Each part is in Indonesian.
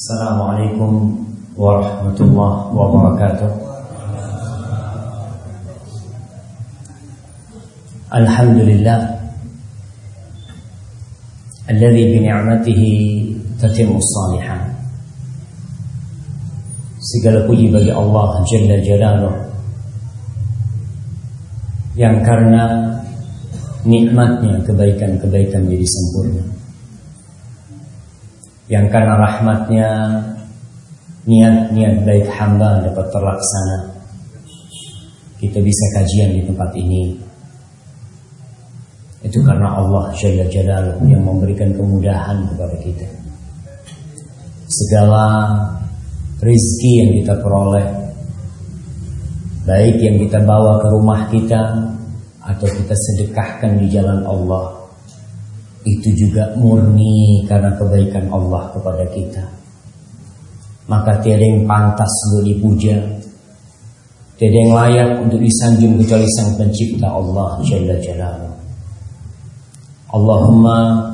Assalamualaikum warahmatullahi wabarakatuh. Alhamdulillah alladzi bi ni'matihi tatimmu shalihan. Segala puji bagi Allah Jalla Jalaluh yang karena nikmatnya kebaikan-kebaikan menjadi sempurna. Yang karena rahmatnya niat-niat baik hamba dapat terlaksana. Kita bisa kajian di tempat ini. Itu karena Allah Jalla Jalaluh yang memberikan kemudahan kepada kita. Segala rizki yang kita peroleh Baik yang kita bawa ke rumah kita Atau kita sedekahkan di jalan Allah itu juga murni karena kebaikan Allah kepada kita. Maka tiada yang pantas untuk dipuja, tiada yang layak untuk disanjung kecuali Sang Pencipta Allah Jalla Jalaluhu. Allahumma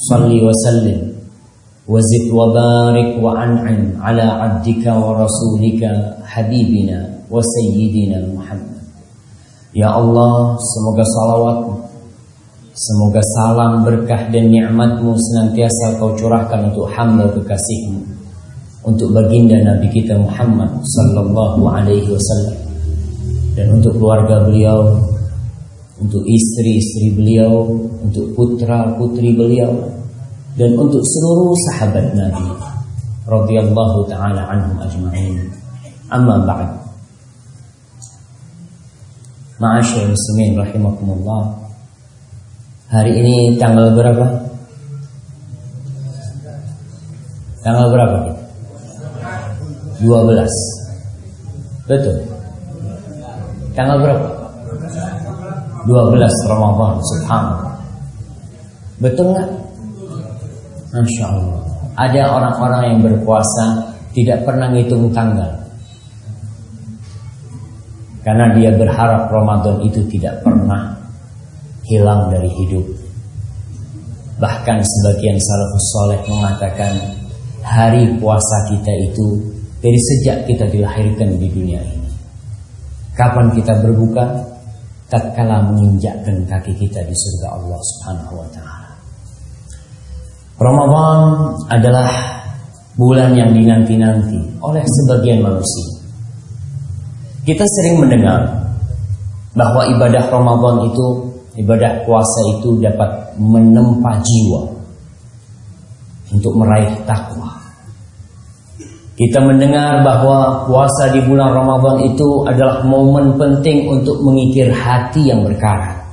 salli wa sallim wa zid wa barik wa an'im ala abdika wa rasulika habibina wa sayyidina Muhammad. Ya Allah, semoga salawatmu Semoga salam, berkah dan nikmatmu senantiasa kau curahkan untuk hamba kekasihmu Untuk baginda Nabi kita Muhammad Sallallahu alaihi wasallam Dan untuk keluarga beliau Untuk istri-istri beliau Untuk putra-putri beliau dan untuk seluruh sahabat Nabi radhiyallahu taala anhum ajma'in. Amma ba'd. Ma'asyiral muslimin rahimakumullah. Hari ini tanggal berapa? Tanggal berapa? 12. Betul. Tanggal berapa? 12 Ramadan subhanallah. Betul nggak? Masya Allah. Ada orang-orang yang berpuasa tidak pernah ngitung tanggal. Karena dia berharap Ramadan itu tidak pernah hilang dari hidup. Bahkan sebagian salafus soleh mengatakan hari puasa kita itu dari sejak kita dilahirkan di dunia ini. Kapan kita berbuka? Tatkala menginjakkan kaki kita di surga Allah Subhanahu wa taala. Ramadan adalah bulan yang dinanti-nanti oleh sebagian manusia. Kita sering mendengar bahwa ibadah Ramadan itu, ibadah puasa itu dapat menempa jiwa untuk meraih takwa. Kita mendengar bahwa puasa di bulan Ramadan itu adalah momen penting untuk mengikir hati yang berkarat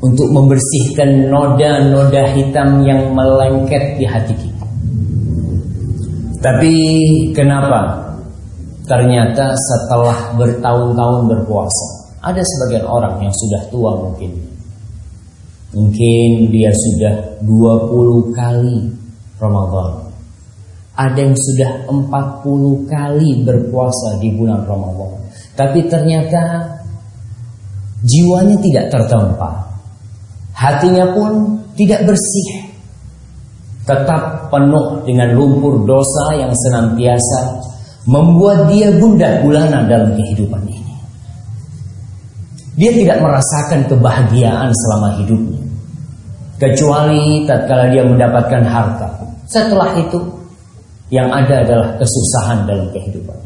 untuk membersihkan noda-noda hitam yang melengket di hati kita. Tapi kenapa? Ternyata setelah bertahun-tahun berpuasa, ada sebagian orang yang sudah tua mungkin. Mungkin dia sudah 20 kali Ramadan. Ada yang sudah 40 kali berpuasa di bulan Ramadan. Tapi ternyata jiwanya tidak tertempa hatinya pun tidak bersih. Tetap penuh dengan lumpur dosa yang senantiasa membuat dia gundah gulana dalam kehidupan ini. Dia tidak merasakan kebahagiaan selama hidupnya. Kecuali tatkala dia mendapatkan harta. Setelah itu yang ada adalah kesusahan dalam kehidupan.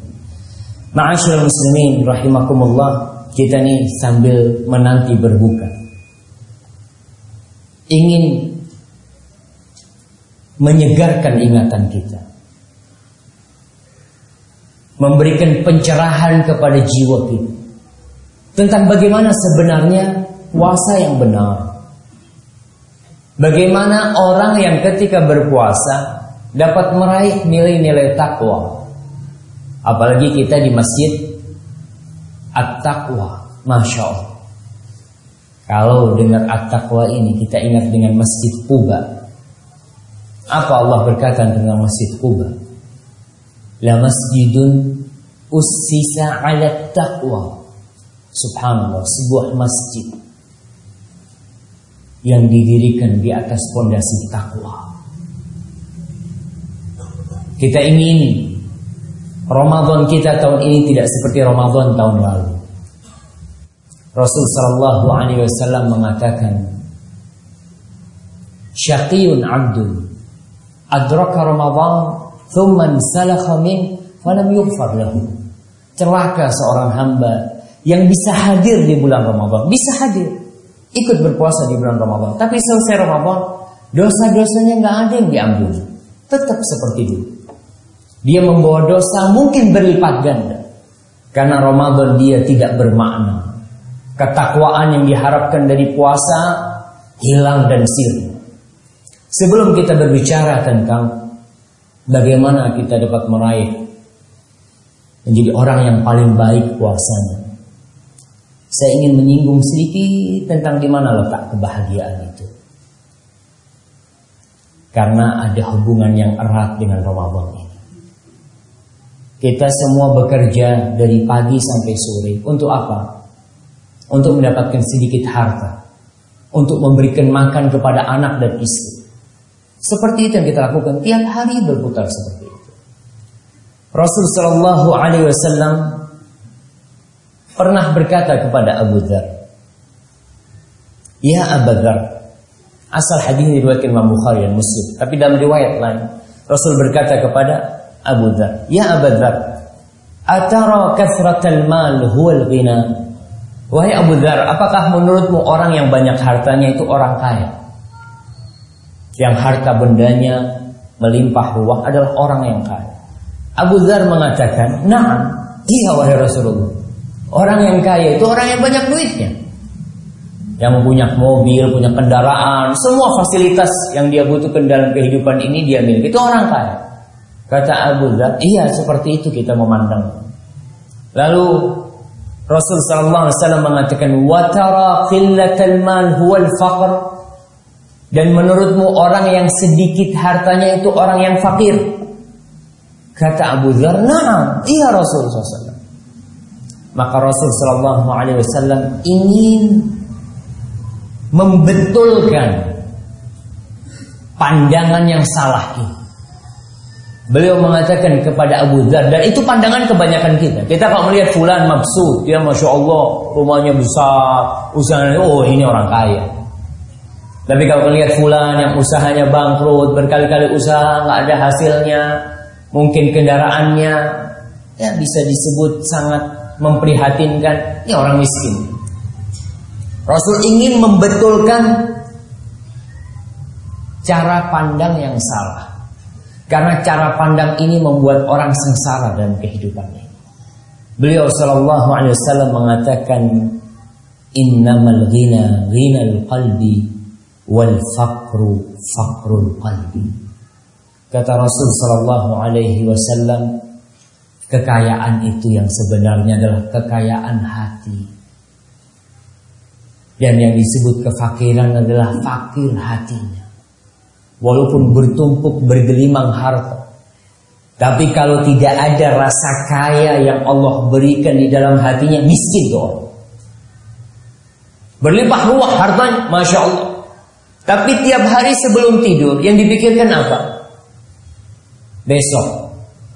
Ma'asyiral muslimin rahimakumullah, kita nih sambil menanti berbuka ingin menyegarkan ingatan kita. Memberikan pencerahan kepada jiwa kita. Tentang bagaimana sebenarnya puasa yang benar. Bagaimana orang yang ketika berpuasa dapat meraih nilai-nilai takwa. Apalagi kita di masjid At-Taqwa. Masya Allah. Kalau dengar at-taqwa ini kita ingat dengan Masjid Quba. Apa Allah berkata tentang Masjid Quba? La masjidun ussisa 'ala taqwa. Subhanallah, sebuah masjid yang didirikan di atas pondasi takwa. Kita ingin Ramadan kita tahun ini tidak seperti Ramadan tahun lalu. Rasul sallallahu alaihi wasallam mengatakan Syaqiyun 'abdun adraka Ramadan thumma salakha min falam yughfar lahu. Celaka seorang hamba yang bisa hadir di bulan Ramadan, bisa hadir ikut berpuasa di bulan Ramadan, tapi selesai Ramadan dosa-dosanya nggak ada yang diampuni. Tetap seperti itu. Dia membawa dosa mungkin berlipat ganda. Karena Ramadan dia tidak bermakna. Ketakwaan yang diharapkan dari puasa hilang dan sirna. Sebelum kita berbicara tentang bagaimana kita dapat meraih menjadi orang yang paling baik puasanya. Saya ingin menyinggung sedikit tentang di mana letak kebahagiaan itu. Karena ada hubungan yang erat dengan Ramadan ini. Kita semua bekerja dari pagi sampai sore. Untuk apa? Untuk mendapatkan sedikit harta. Untuk memberikan makan kepada anak dan istri. Seperti itu yang kita lakukan tiap hari berputar seperti itu. Rasul Shallallahu Wasallam pernah berkata kepada Abu Dhar, Ya Abu Dhar, asal hadis diriwayatkan Imam Bukhari dan Muslim, tapi dalam riwayat lain Rasul berkata kepada Abu Dhar, Ya Abu Dhar, atara kathratal mal huwal ghina Wahai Abu Dhar, apakah menurutmu orang yang banyak hartanya itu orang kaya? Yang harta bendanya melimpah ruah adalah orang yang kaya. Abu Dhar mengatakan, Nah, iya wahai Rasulullah. Orang yang kaya itu orang yang banyak duitnya. Yang punya mobil, punya kendaraan, semua fasilitas yang dia butuhkan dalam kehidupan ini dia miliki. Itu orang kaya. Kata Abu Dhar, iya seperti itu kita memandang. Lalu Rasul sallallahu alaihi wasallam mengatakan wa tara qillatal mal huwal faqr dan menurutmu orang yang sedikit hartanya itu orang yang fakir. Kata Abu Dzar, "Na'am, iya Rasul sallallahu Maka Rasul sallallahu alaihi wasallam ingin membetulkan pandangan yang salah ini. Beliau mengatakan kepada Abu Dhar dan itu pandangan kebanyakan kita. Kita kalau melihat fulan maksud, dia masya Allah rumahnya besar, usahanya oh ini orang kaya. Tapi kalau melihat fulan yang usahanya bangkrut, berkali-kali usaha nggak ada hasilnya, mungkin kendaraannya ya bisa disebut sangat memprihatinkan, ini orang miskin. Rasul ingin membetulkan cara pandang yang salah. Karena cara pandang ini membuat orang sengsara dalam kehidupannya. Beliau Shallallahu Alaihi Wasallam mengatakan, Innamal ghina ghinal qalbi wal faqru faqrul qalbi. Kata Rasul Shallallahu Alaihi Wasallam, kekayaan itu yang sebenarnya adalah kekayaan hati. Dan yang disebut kefakiran adalah fakir hatinya walaupun bertumpuk bergelimang harta. Tapi kalau tidak ada rasa kaya yang Allah berikan di dalam hatinya, miskin tuh Berlimpah ruah hartanya, Masya Allah. Tapi tiap hari sebelum tidur, yang dipikirkan apa? Besok,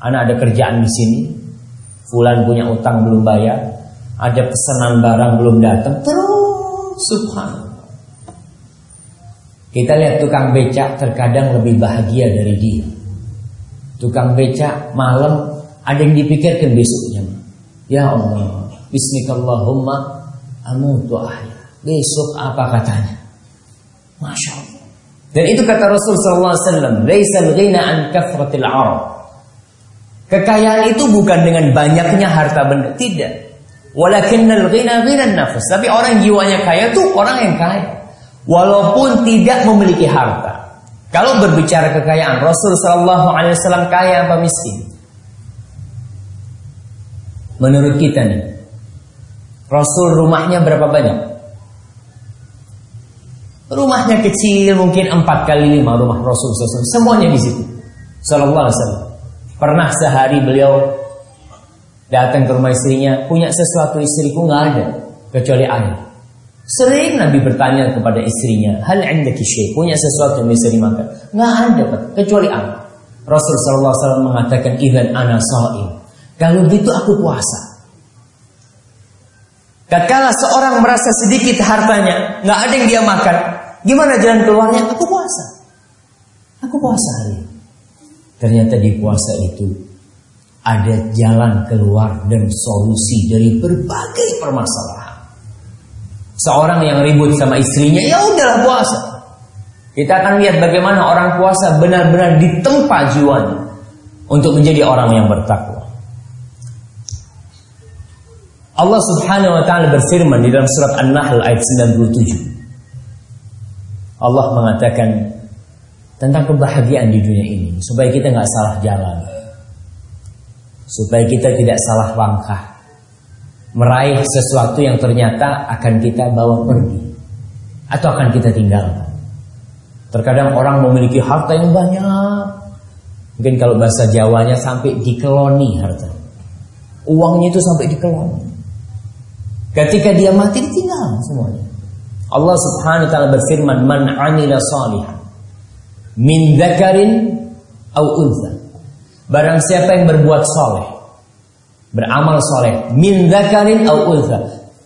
anak ada kerjaan di sini, Fulan punya utang belum bayar, ada pesanan barang belum datang, terus subhanallah. Kita lihat tukang becak terkadang lebih bahagia dari dia. Tukang becak malam ada yang dipikirkan besoknya. Ya Allah, Bismillahirrahmanirrahim, amutu ahya. Besok apa katanya? Masya Allah. Dan itu kata Rasul SAW, Laisal ghina an kafratil. Kekayaan itu bukan dengan banyaknya harta benda, tidak. Walakinnal ghina. Tapi orang jiwanya kaya itu orang yang kaya walaupun tidak memiliki harta. Kalau berbicara kekayaan, Rasul Shallallahu Alaihi Wasallam kaya apa miskin? Menurut kita nih, Rasul rumahnya berapa banyak? Rumahnya kecil, mungkin empat kali lima rumah Rasul SAW. Semuanya di situ. Sallallahu Alaihi Wasallam. Pernah sehari beliau datang ke rumah istrinya, punya sesuatu istriku nggak ada kecuali air. Sering Nabi bertanya kepada istrinya, hal indaki syai, punya sesuatu yang bisa dimakan? Nggak ada, kecuali apa? Rasul sallallahu alaihi wasallam mengatakan idzan ana shaim. Kalau gitu aku puasa. Tatkala seorang merasa sedikit hartanya, nggak ada yang dia makan, gimana jalan keluarnya? Aku puasa. Aku puasa hari. Ternyata di puasa itu ada jalan keluar dan solusi dari berbagai permasalahan. Seorang yang ribut sama istrinya, ya udahlah puasa. Kita akan lihat bagaimana orang puasa benar-benar ditempa jiwanya untuk menjadi orang yang bertakwa. Allah Subhanahu wa taala berfirman di dalam surat An-Nahl ayat 97. Allah mengatakan tentang kebahagiaan di dunia ini supaya kita nggak salah jalan. Supaya kita tidak salah langkah. Meraih sesuatu yang ternyata akan kita bawa pergi atau akan kita tinggalkan. Terkadang orang memiliki harta yang banyak. Mungkin kalau bahasa Jawanya sampai dikeloni harta. Uangnya itu sampai dikeloni. Ketika dia mati ditinggal semuanya. Allah Subhanahu wa taala berfirman, "Man 'amila salihan min dzakarin aw untha." Barang siapa yang berbuat soleh, beramal soleh, min dzakarin aw untha,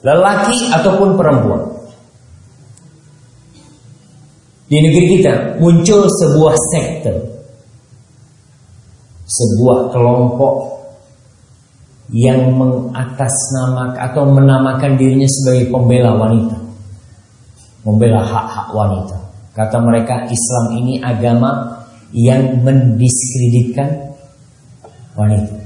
lelaki ataupun perempuan. Di negeri kita muncul sebuah sekte, sebuah kelompok yang mengatasnamakan atau menamakan dirinya sebagai pembela wanita. Membela hak-hak wanita. Kata mereka Islam ini agama yang mendiskreditkan wanita.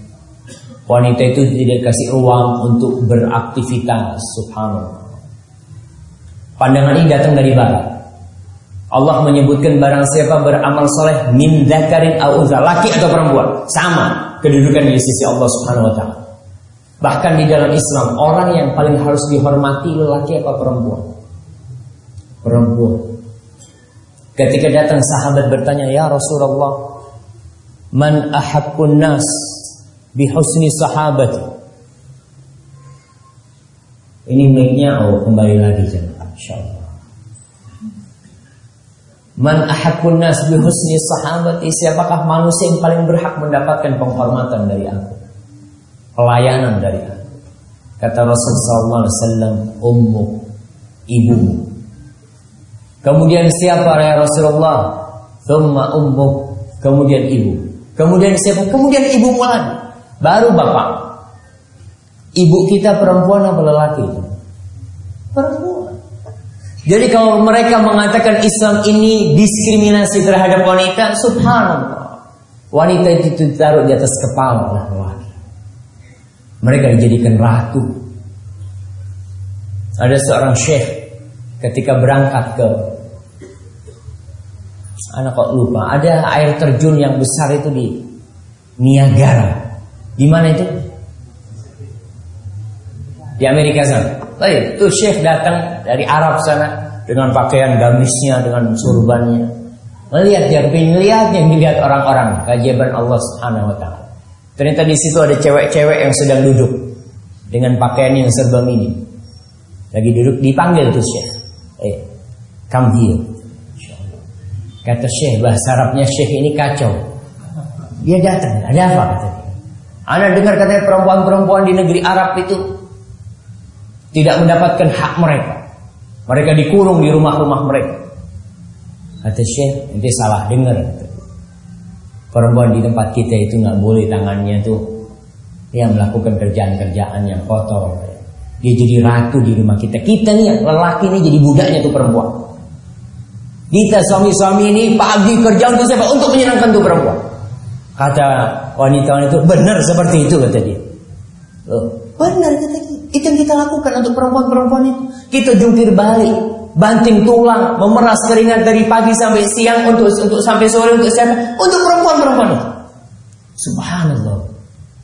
Wanita itu tidak kasih ruang untuk beraktivitas, subhanallah. Pandangan ini datang dari barat. Allah menyebutkan barang siapa beramal soleh min dzakarin laki atau perempuan, sama kedudukan di sisi Allah Subhanahu wa taala. Bahkan di dalam Islam orang yang paling harus dihormati lelaki apa perempuan? Perempuan. Ketika datang sahabat bertanya, "Ya Rasulullah, man ahaqqun nas bihusni sahabati?" Ini mic-nya oh kembali lagi jemaah insyaallah. Man ahaqqun nas bihusni sahabati? Siapakah manusia yang paling berhak mendapatkan penghormatan dari aku? pelayanan dari aku. Kata Rasulullah SAW, ummu, ibu. Kemudian siapa ya Rasulullah? Thumma ummu, kemudian ibu. Kemudian siapa? Kemudian ibu lagi. Baru bapak. Ibu kita perempuan apa lelaki? Perempuan. Jadi kalau mereka mengatakan Islam ini diskriminasi terhadap wanita, subhanallah. Wanita itu ditaruh di atas kepala lah mereka dijadikan ratu. Ada seorang syekh ketika berangkat ke anak kok lupa, ada air terjun yang besar itu di Niagara. Di mana itu? Di Amerika sana. Baik, itu syekh datang dari Arab sana dengan pakaian gamisnya, dengan surbannya. Melihat dia, melihat yang dilihat orang-orang, keajaiban Allah Subhanahu wa. Ternyata di situ ada cewek-cewek yang sedang duduk dengan pakaian yang serba minim. Lagi duduk dipanggil tuh Syekh. Eh, come here. Kata Syekh bahasa Arabnya Syekh ini kacau. Dia datang, ada apa kata dia? Anda dengar katanya perempuan-perempuan di negeri Arab itu tidak mendapatkan hak mereka. Mereka dikurung di rumah-rumah mereka. Kata Syekh, nanti salah dengar. Perempuan di tempat kita itu nggak boleh tangannya tuh yang melakukan kerjaan-kerjaan yang kotor. Dia jadi ratu di rumah kita. Kita nih lelaki ini jadi budaknya tuh perempuan. Kita suami-suami ini pagi kerja untuk siapa? Untuk menyenangkan tuh perempuan. Kata wanita-wanita itu benar seperti itu kata dia. Loh, benar kata dia. Itu yang kita lakukan untuk perempuan-perempuan itu. Kita jungkir balik banting tulang, memeras keringat dari pagi sampai siang untuk untuk sampai sore untuk siapa? Untuk perempuan-perempuan itu. Subhanallah.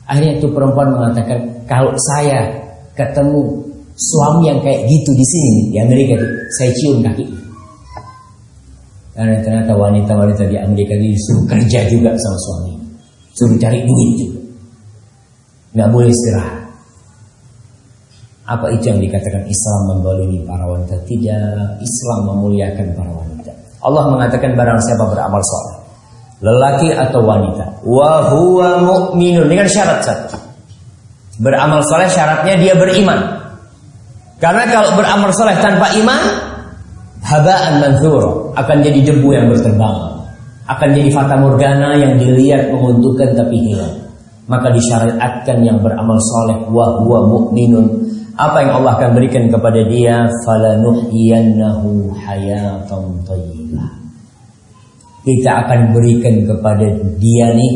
Akhirnya itu perempuan mengatakan, kalau saya ketemu suami yang kayak gitu di sini di Amerika saya cium kaki. Karena ternyata wanita-wanita di Amerika ini suruh kerja juga sama suami, suruh cari duit juga, nggak boleh istirahat. Apa itu yang dikatakan Islam membalimi para wanita? Tidak, Islam memuliakan para wanita. Allah mengatakan barang siapa beramal soleh, lelaki atau wanita wa huwa mu'minun dengan syarat satu beramal soleh syaratnya dia beriman karena kalau beramal soleh tanpa iman habaan manthur akan jadi debu yang berterbangan akan jadi fata morgana yang dilihat menguntungkan tapi hilang. Maka disyariatkan yang beramal soleh wa mu'minun. Apa yang Allah akan berikan kepada dia? Falanuhyiyannahu hayatan thayyibah. Kita akan berikan kepada dia nih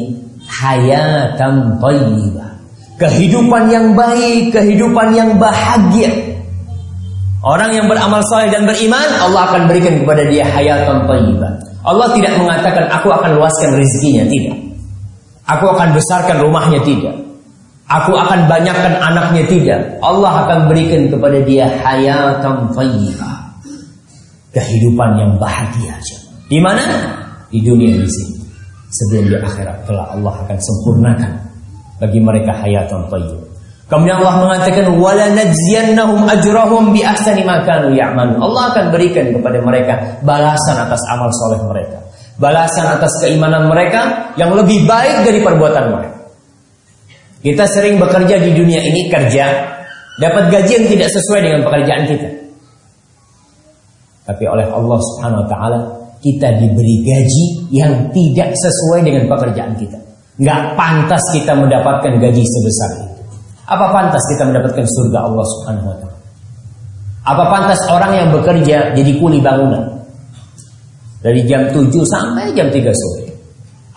hayatan thayyibah. Kehidupan yang baik, kehidupan yang bahagia. Orang yang beramal saleh dan beriman, Allah akan berikan kepada dia hayatan thayyibah. Allah tidak mengatakan aku akan luaskan rezekinya, tidak. Aku akan besarkan rumahnya, tidak. Aku akan banyakkan anaknya, tidak. Allah akan berikan kepada dia hayatan thayyibah. Kehidupan yang bahagia. Di mana? di dunia di sini. Sebelum di akhirat telah Allah akan sempurnakan bagi mereka hayatan thayyib. Kemudian Allah mengatakan wala najziyannahum ajrahum bi ahsani ma kanu ya'malun. Allah akan berikan kepada mereka balasan atas amal soleh mereka. Balasan atas keimanan mereka yang lebih baik dari perbuatan mereka. Kita sering bekerja di dunia ini kerja dapat gaji yang tidak sesuai dengan pekerjaan kita. Tapi oleh Allah Subhanahu wa taala kita diberi gaji yang tidak sesuai dengan pekerjaan kita. Nggak pantas kita mendapatkan gaji sebesar itu. Apa pantas kita mendapatkan surga Allah Subhanahu wa taala? Apa pantas orang yang bekerja jadi kuli bangunan? Dari jam 7 sampai jam 3 sore.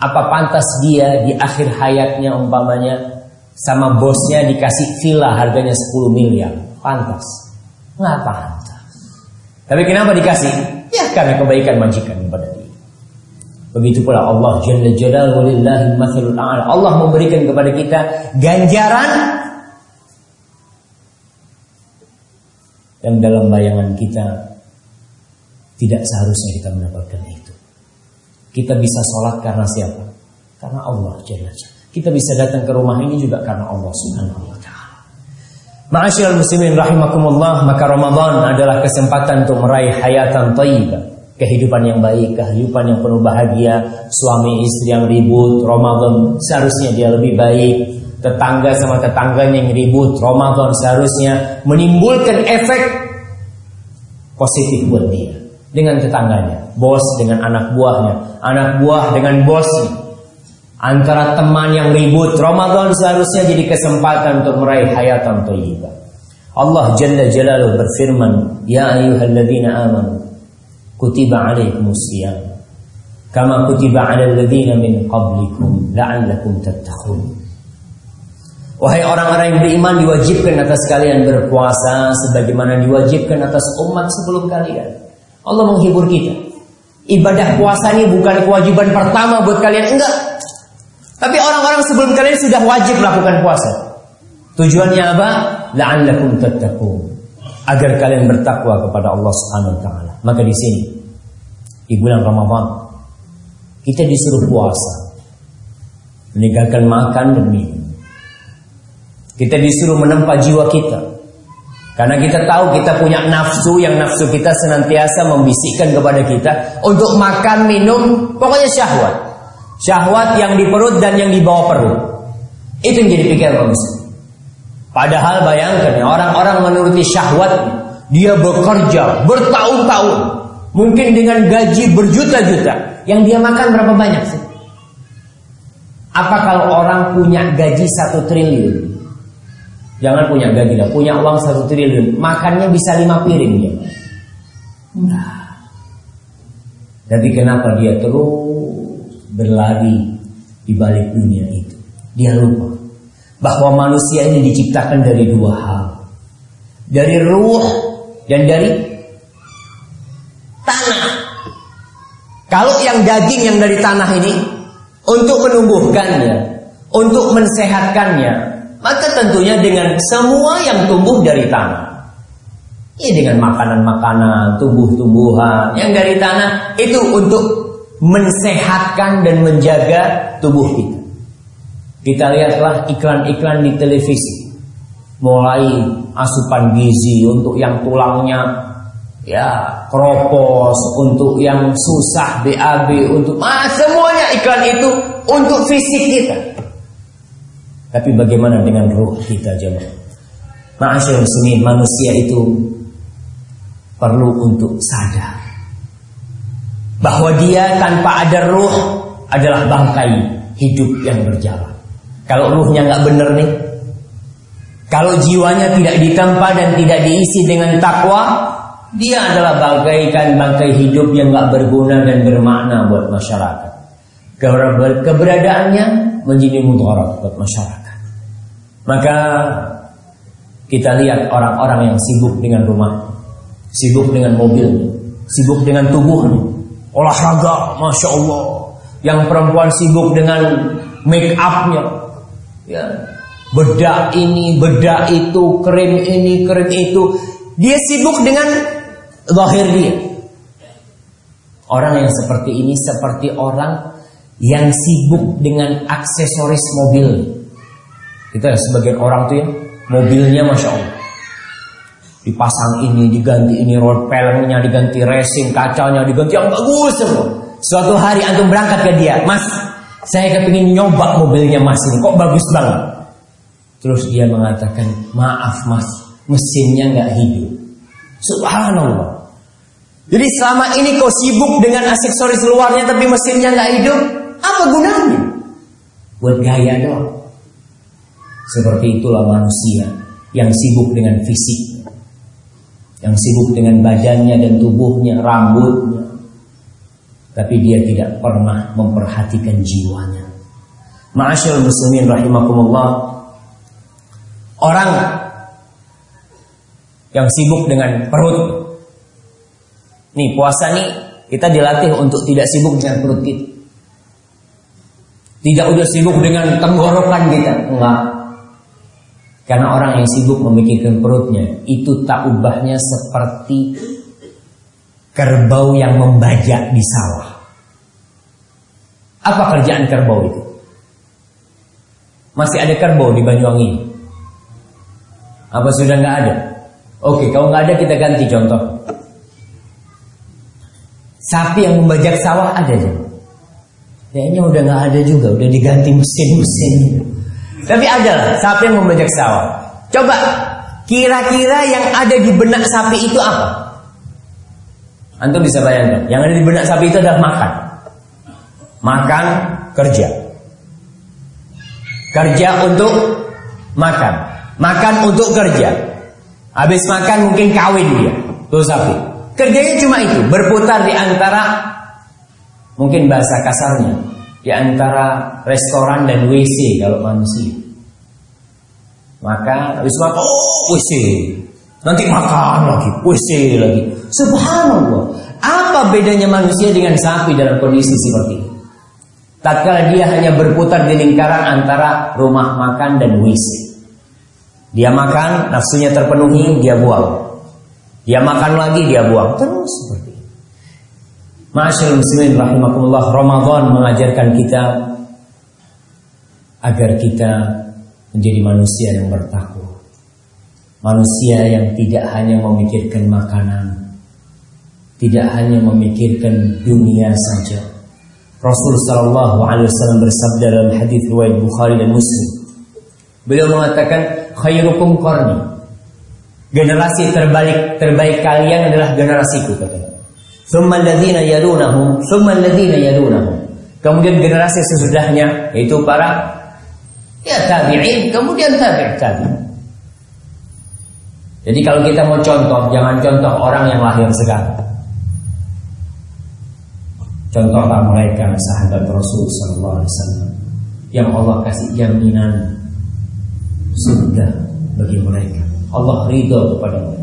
Apa pantas dia di akhir hayatnya umpamanya sama bosnya dikasih villa harganya 10 miliar? Pantas? Nggak pantas. Tapi kenapa dikasih? Ya karena kebaikan majikan kepada dia. Begitu pula Allah Jalla Jalaluhu Allah memberikan kepada kita ganjaran yang dalam bayangan kita tidak seharusnya kita mendapatkan itu. Kita bisa sholat karena siapa? Karena Allah Jalla. Kita bisa datang ke rumah ini juga karena Allah Subhanahu wa taala. Ma'asyiral muslimin rahimakumullah, maka Ramadan adalah kesempatan untuk meraih hayatan thayyibah, kehidupan yang baik, kehidupan yang penuh bahagia, suami istri yang ribut, Ramadan seharusnya dia lebih baik, tetangga sama tetangganya yang ribut, Ramadan seharusnya menimbulkan efek positif buat dia. Dengan tetangganya, bos dengan anak buahnya, anak buah dengan bosnya, antara teman yang ribut Ramadan seharusnya jadi kesempatan untuk meraih hayatan thayyibah. Allah Jalla Jalaluhu berfirman ya ayyuhalladzina amanu kutiba alaikumus kama kutiba alal ladzina min qablikum la'allakum tattaqun Wahai orang-orang yang beriman diwajibkan atas kalian berpuasa sebagaimana diwajibkan atas umat sebelum kalian. Allah menghibur kita. Ibadah puasa ini bukan kewajiban pertama buat kalian, enggak. Tapi orang-orang sebelum kalian sudah wajib melakukan puasa. Tujuannya apa? La'allakum tattaqun. Agar kalian bertakwa kepada Allah Subhanahu wa taala. Maka di sini di bulan Ramadan kita disuruh puasa. Meninggalkan makan dan minum. Kita disuruh menempa jiwa kita. Karena kita tahu kita punya nafsu yang nafsu kita senantiasa membisikkan kepada kita untuk makan, minum, pokoknya syahwat. Syahwat yang di perut dan yang di bawah perut. Itu yang jadi pikiran manusia. Padahal bayangkan ya, orang-orang menuruti syahwat dia bekerja bertahun-tahun, mungkin dengan gaji berjuta-juta. Yang dia makan berapa banyak sih? Apa kalau orang punya gaji satu triliun? Jangan punya gaji lah, punya uang satu triliun, makannya bisa lima piring dia. Nah. Tapi kenapa dia terus berlari di balik dunia itu. Dia lupa bahwa manusia ini diciptakan dari dua hal. Dari ruh dan dari tanah. Kalau yang daging yang dari tanah ini untuk menumbuhkannya, untuk mensehatkannya, maka tentunya dengan semua yang tumbuh dari tanah. Ya dengan makanan-makanan, tumbuh-tumbuhan yang dari tanah itu untuk mensehatkan dan menjaga tubuh kita. Kita lihatlah iklan-iklan di televisi. Mulai asupan gizi untuk yang tulangnya ya kropos, untuk yang susah BAB, untuk ah, semuanya iklan itu untuk fisik kita. Tapi bagaimana dengan ruh kita jemaah? Ma'asyar muslimin, manusia itu perlu untuk sadar bahwa dia tanpa ada ruh adalah bangkai hidup yang berjalan. Kalau ruhnya nggak bener nih, kalau jiwanya tidak ditempa dan tidak diisi dengan takwa, dia adalah bagaikan bangkai hidup yang gak berguna dan bermakna buat masyarakat. Keberadaannya menjadi mudarat buat masyarakat. Maka kita lihat orang-orang yang sibuk dengan rumah, sibuk dengan mobil, sibuk dengan tubuhnya, olahraga, masya Allah. Yang perempuan sibuk dengan make upnya, ya, bedak ini, bedak itu, krim ini, krim itu. Dia sibuk dengan Zahir dia. Orang yang seperti ini seperti orang yang sibuk dengan aksesoris mobil. Kita sebagian orang tuh ya, mobilnya masya Allah. Dipasang ini, diganti ini, road pelengnya diganti, racing, kacanya diganti yang bagus semua. Suatu hari antum berangkat ke dia, Mas, saya kepingin nyoba mobilnya Mas ini, kok bagus banget. Terus dia mengatakan, maaf Mas, mesinnya nggak hidup. Subhanallah. Jadi selama ini kau sibuk dengan aksesoris luarnya tapi mesinnya nggak hidup, apa gunanya? Buat gaya doang. Seperti itulah manusia yang sibuk dengan fisik, yang sibuk dengan badannya dan tubuhnya, rambutnya, tapi dia tidak pernah memperhatikan jiwanya. Ma'asyil muslimin rahimakumullah. Orang yang sibuk dengan perut Nih puasa nih kita dilatih untuk tidak sibuk dengan perut kita. Tidak udah sibuk dengan tenggorokan kita, enggak. Karena orang yang sibuk memikirkan perutnya itu tak ubahnya seperti kerbau yang membajak di sawah. Apa kerjaan kerbau itu? Masih ada kerbau di Banyuwangi? Apa sudah nggak ada? Oke, kalau nggak ada kita ganti contoh. Sapi yang membajak sawah ada. Kayaknya udah nggak ada juga, udah diganti mesin-mesin. Tapi ada lah, sapi yang membajak sawah. Coba, kira-kira yang ada di benak sapi itu apa? Antum bisa bayangkan, yang ada di benak sapi itu adalah makan. Makan, kerja. Kerja untuk makan. Makan untuk kerja. Habis makan mungkin kawin dia. Tuh sapi. Kerjanya cuma itu, berputar di antara mungkin bahasa kasarnya, di antara restoran dan WC kalau manusia. Maka habis makan, oh WC. Nanti makan lagi, WC lagi. Subhanallah. Apa bedanya manusia dengan sapi dalam kondisi seperti ini? Tatkala dia hanya berputar di lingkaran antara rumah makan dan WC. Dia makan, nafsunya terpenuhi, dia buang. Dia makan lagi, dia buang terus seperti Masyaallah muslimin rahimakumullah, Ramadan mengajarkan kita agar kita menjadi manusia yang bertakwa. Manusia yang tidak hanya memikirkan makanan, tidak hanya memikirkan dunia saja. Rasul sallallahu alaihi wasallam bersabda dalam hadis riwayat Bukhari dan Muslim. Beliau mengatakan khairukum qarni Generasi terbaik terbaik kalian adalah generasiku katanya. Tsumma alladziina yalunahum, tsumma alladziina yalunahum. Kemudian generasi sesudahnya yaitu para ya tabi'in, kemudian tabi'. Jadi kalau kita mau contoh, jangan contoh orang yang lahir sekarang. Contohlah mereka sahabat Rasul Sallallahu Alaihi Wasallam yang Allah kasih jaminan surga bagi mereka. Allah ridho kepada mereka.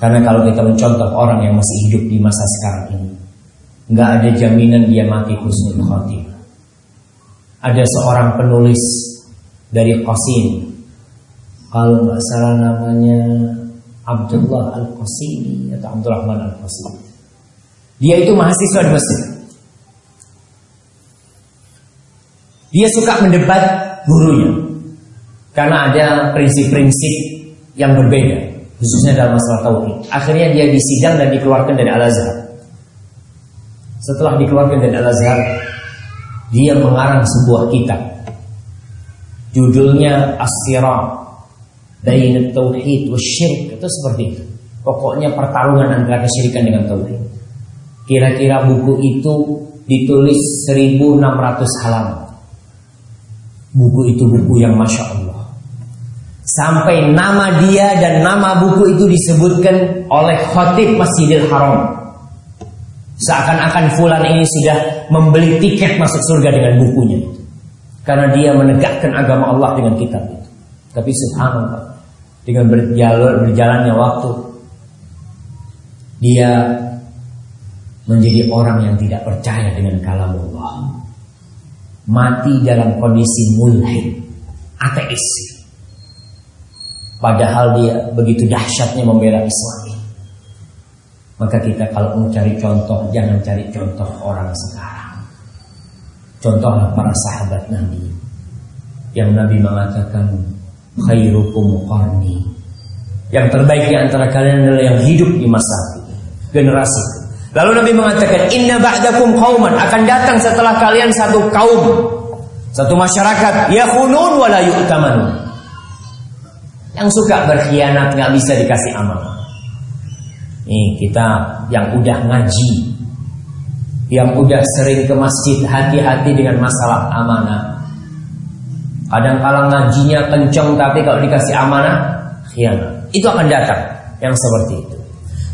Karena kalau kita mencontoh orang yang masih hidup di masa sekarang ini, nggak ada jaminan dia mati husnul khotimah. Ada seorang penulis dari Qasim, kalau nggak salah namanya Abdullah Al Qasimi atau Abdurrahman Al Qasimi. Dia itu mahasiswa di Mesir. Dia suka mendebat gurunya. Karena ada prinsip-prinsip yang berbeda. Khususnya dalam masalah tauhid. Akhirnya dia disidang dan dikeluarkan dari Al-Azhar. Setelah dikeluarkan dari Al-Azhar, dia mengarang sebuah kitab. Judulnya As-Sirat Bain Tauhid wa Syirk itu seperti itu. Pokoknya pertarungan antara kesyirikan dengan tauhid. Kira-kira buku itu ditulis 1600 halaman. Buku itu buku yang masya. Sampai nama dia dan nama buku itu disebutkan oleh khotib Masjidil Haram. Seakan-akan Fulan ini sudah membeli tiket masuk surga dengan bukunya. Karena dia menegakkan agama Allah dengan kitab itu. Tapi subhanallah, dengan berjalan, berjalannya waktu, dia menjadi orang yang tidak percaya dengan kalam Allah mati dalam kondisi mulhid, ateis. Padahal dia begitu dahsyatnya membela Islam. Maka kita kalau mau cari contoh, jangan cari contoh orang sekarang. Contohlah para sahabat Nabi. Yang Nabi mengatakan, khairukum qarni. Yang terbaik di antara kalian adalah yang hidup di masa generasi Lalu Nabi mengatakan, Inna ba'dakum qauman akan datang setelah kalian satu kaum, satu masyarakat, yakhunun wa la yu'tamanun. Yang suka berkhianat nggak bisa dikasih amanah. Nih kita yang udah ngaji, yang udah sering ke masjid, hati-hati dengan masalah amanah. Kadang kala ngajinya kenceng tapi kalau dikasih amanah, khianat. Itu akan datang yang seperti itu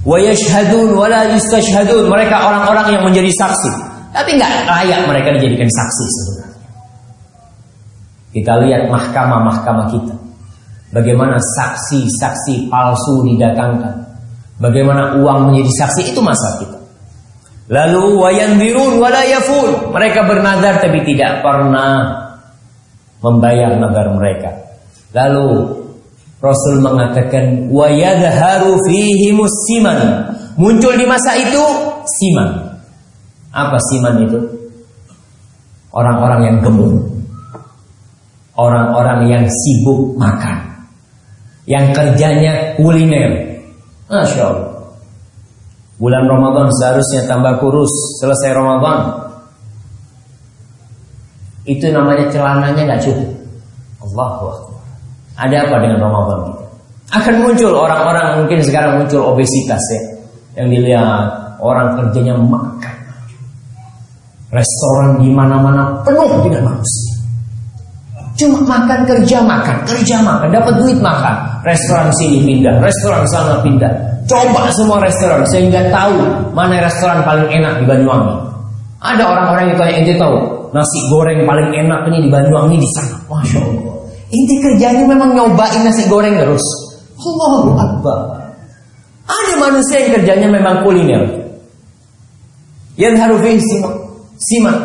wa yashhadun wa la yustashhadun. Mereka orang-orang yang menjadi saksi. Tapi nggak layak mereka dijadikan saksi sebenarnya. Kita lihat mahkamah-mahkamah kita. Bagaimana saksi-saksi palsu didatangkan. Bagaimana uang menjadi saksi itu masa kita. Lalu wayandirun walayafun. Mereka bernazar tapi tidak pernah membayar nazar mereka. Lalu Rasul mengatakan wa yadharu fihi musiman. Muncul di masa itu siman. Apa siman itu? Orang-orang yang gemuk. Orang-orang yang sibuk makan. Yang kerjanya kuliner. Masya Allah. Bulan Ramadan seharusnya tambah kurus. Selesai Ramadan. Itu namanya celananya nggak cukup. Allahu ada apa dengan Ramadan kita? Akan muncul orang-orang mungkin sekarang muncul obesitas ya. Yang dilihat orang kerjanya makan. Restoran di mana-mana penuh dengan manusia. Cuma makan kerja makan, kerja makan, dapat duit makan. Restoran sini pindah, restoran sana pindah. Coba semua restoran sehingga tahu mana restoran paling enak di Banyuwangi. Ada orang-orang yang tanya ente tahu nasi goreng paling enak ini di Banyuwangi di sana. Masya Allah. Inti kerjanya memang nyobain nasi goreng terus. Allahu Akbar. Ada manusia yang kerjanya memang kuliner. Yang harus simak. Simak.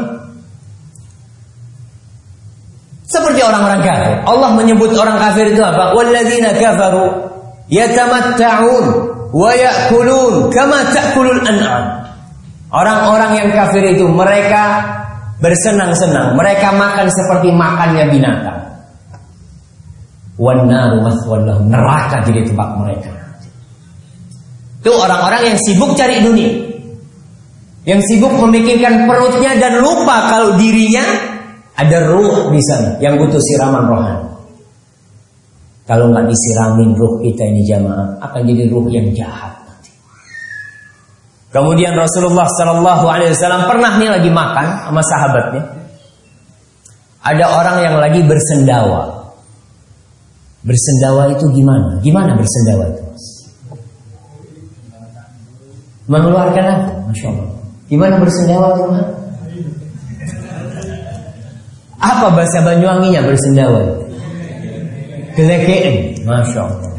Seperti orang-orang kafir. Allah menyebut orang kafir itu apa? Walladzina kafaru yatamatta'un wa ya'kulun kama ta'kulul an'am. Orang-orang yang kafir itu mereka bersenang-senang, mereka makan seperti makannya binatang wanaru maswallahum neraka jadi tempat mereka. Itu orang-orang yang sibuk cari dunia. Yang sibuk memikirkan perutnya dan lupa kalau dirinya ada ruh di sana yang butuh siraman rohani. Kalau nggak disiramin ruh kita ini jamaah akan jadi ruh yang jahat. Kemudian Rasulullah Shallallahu Alaihi Wasallam pernah nih lagi makan sama sahabatnya. Ada orang yang lagi bersendawa. Bersendawa itu gimana? Gimana bersendawa itu? Mengeluarkan apa? Masya Allah. Gimana bersendawa itu? Apa bahasa Banyuwanginya bersendawa? Gelekeen. Masya Allah.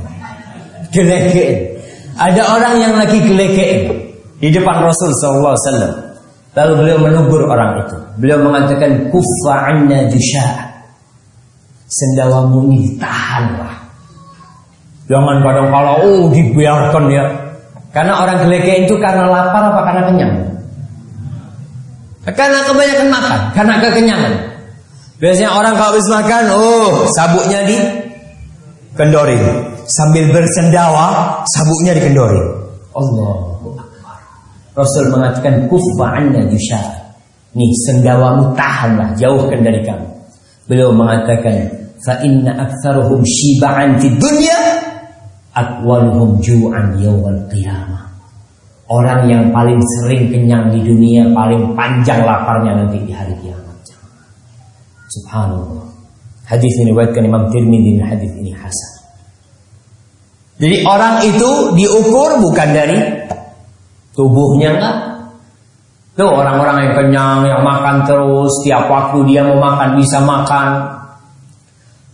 Gelekeen. Ada orang yang lagi gelekeen di depan Rasul SAW. Lalu beliau menegur orang itu. Beliau mengatakan kufa anna jusha sendawamu ini tahanlah. Jangan kadang kalau oh dibiarkan ya. Karena orang geleke itu karena lapar apa karena kenyang? Karena kebanyakan makan, karena kekenyangan. Biasanya orang kalau habis makan, oh sabuknya di kendori. sambil bersendawa, sabuknya dikendori. Allah. Rasul mengatakan kufa anna yusha. Nih sendawamu tahanlah, jauhkan dari kamu. Beliau mengatakan fa inna aktsaruhum shiba'an fid dunya atwaluhum ju'an yawmal qiyamah. Orang yang paling sering kenyang di dunia paling panjang laparnya nanti di hari kiamat. Subhanallah. Hadis ini buatkan Imam Tirmidzi dan hadis ini hasan. Jadi orang itu diukur bukan dari tubuhnya enggak. Tuh orang-orang yang kenyang, yang makan terus, tiap waktu dia mau makan bisa makan.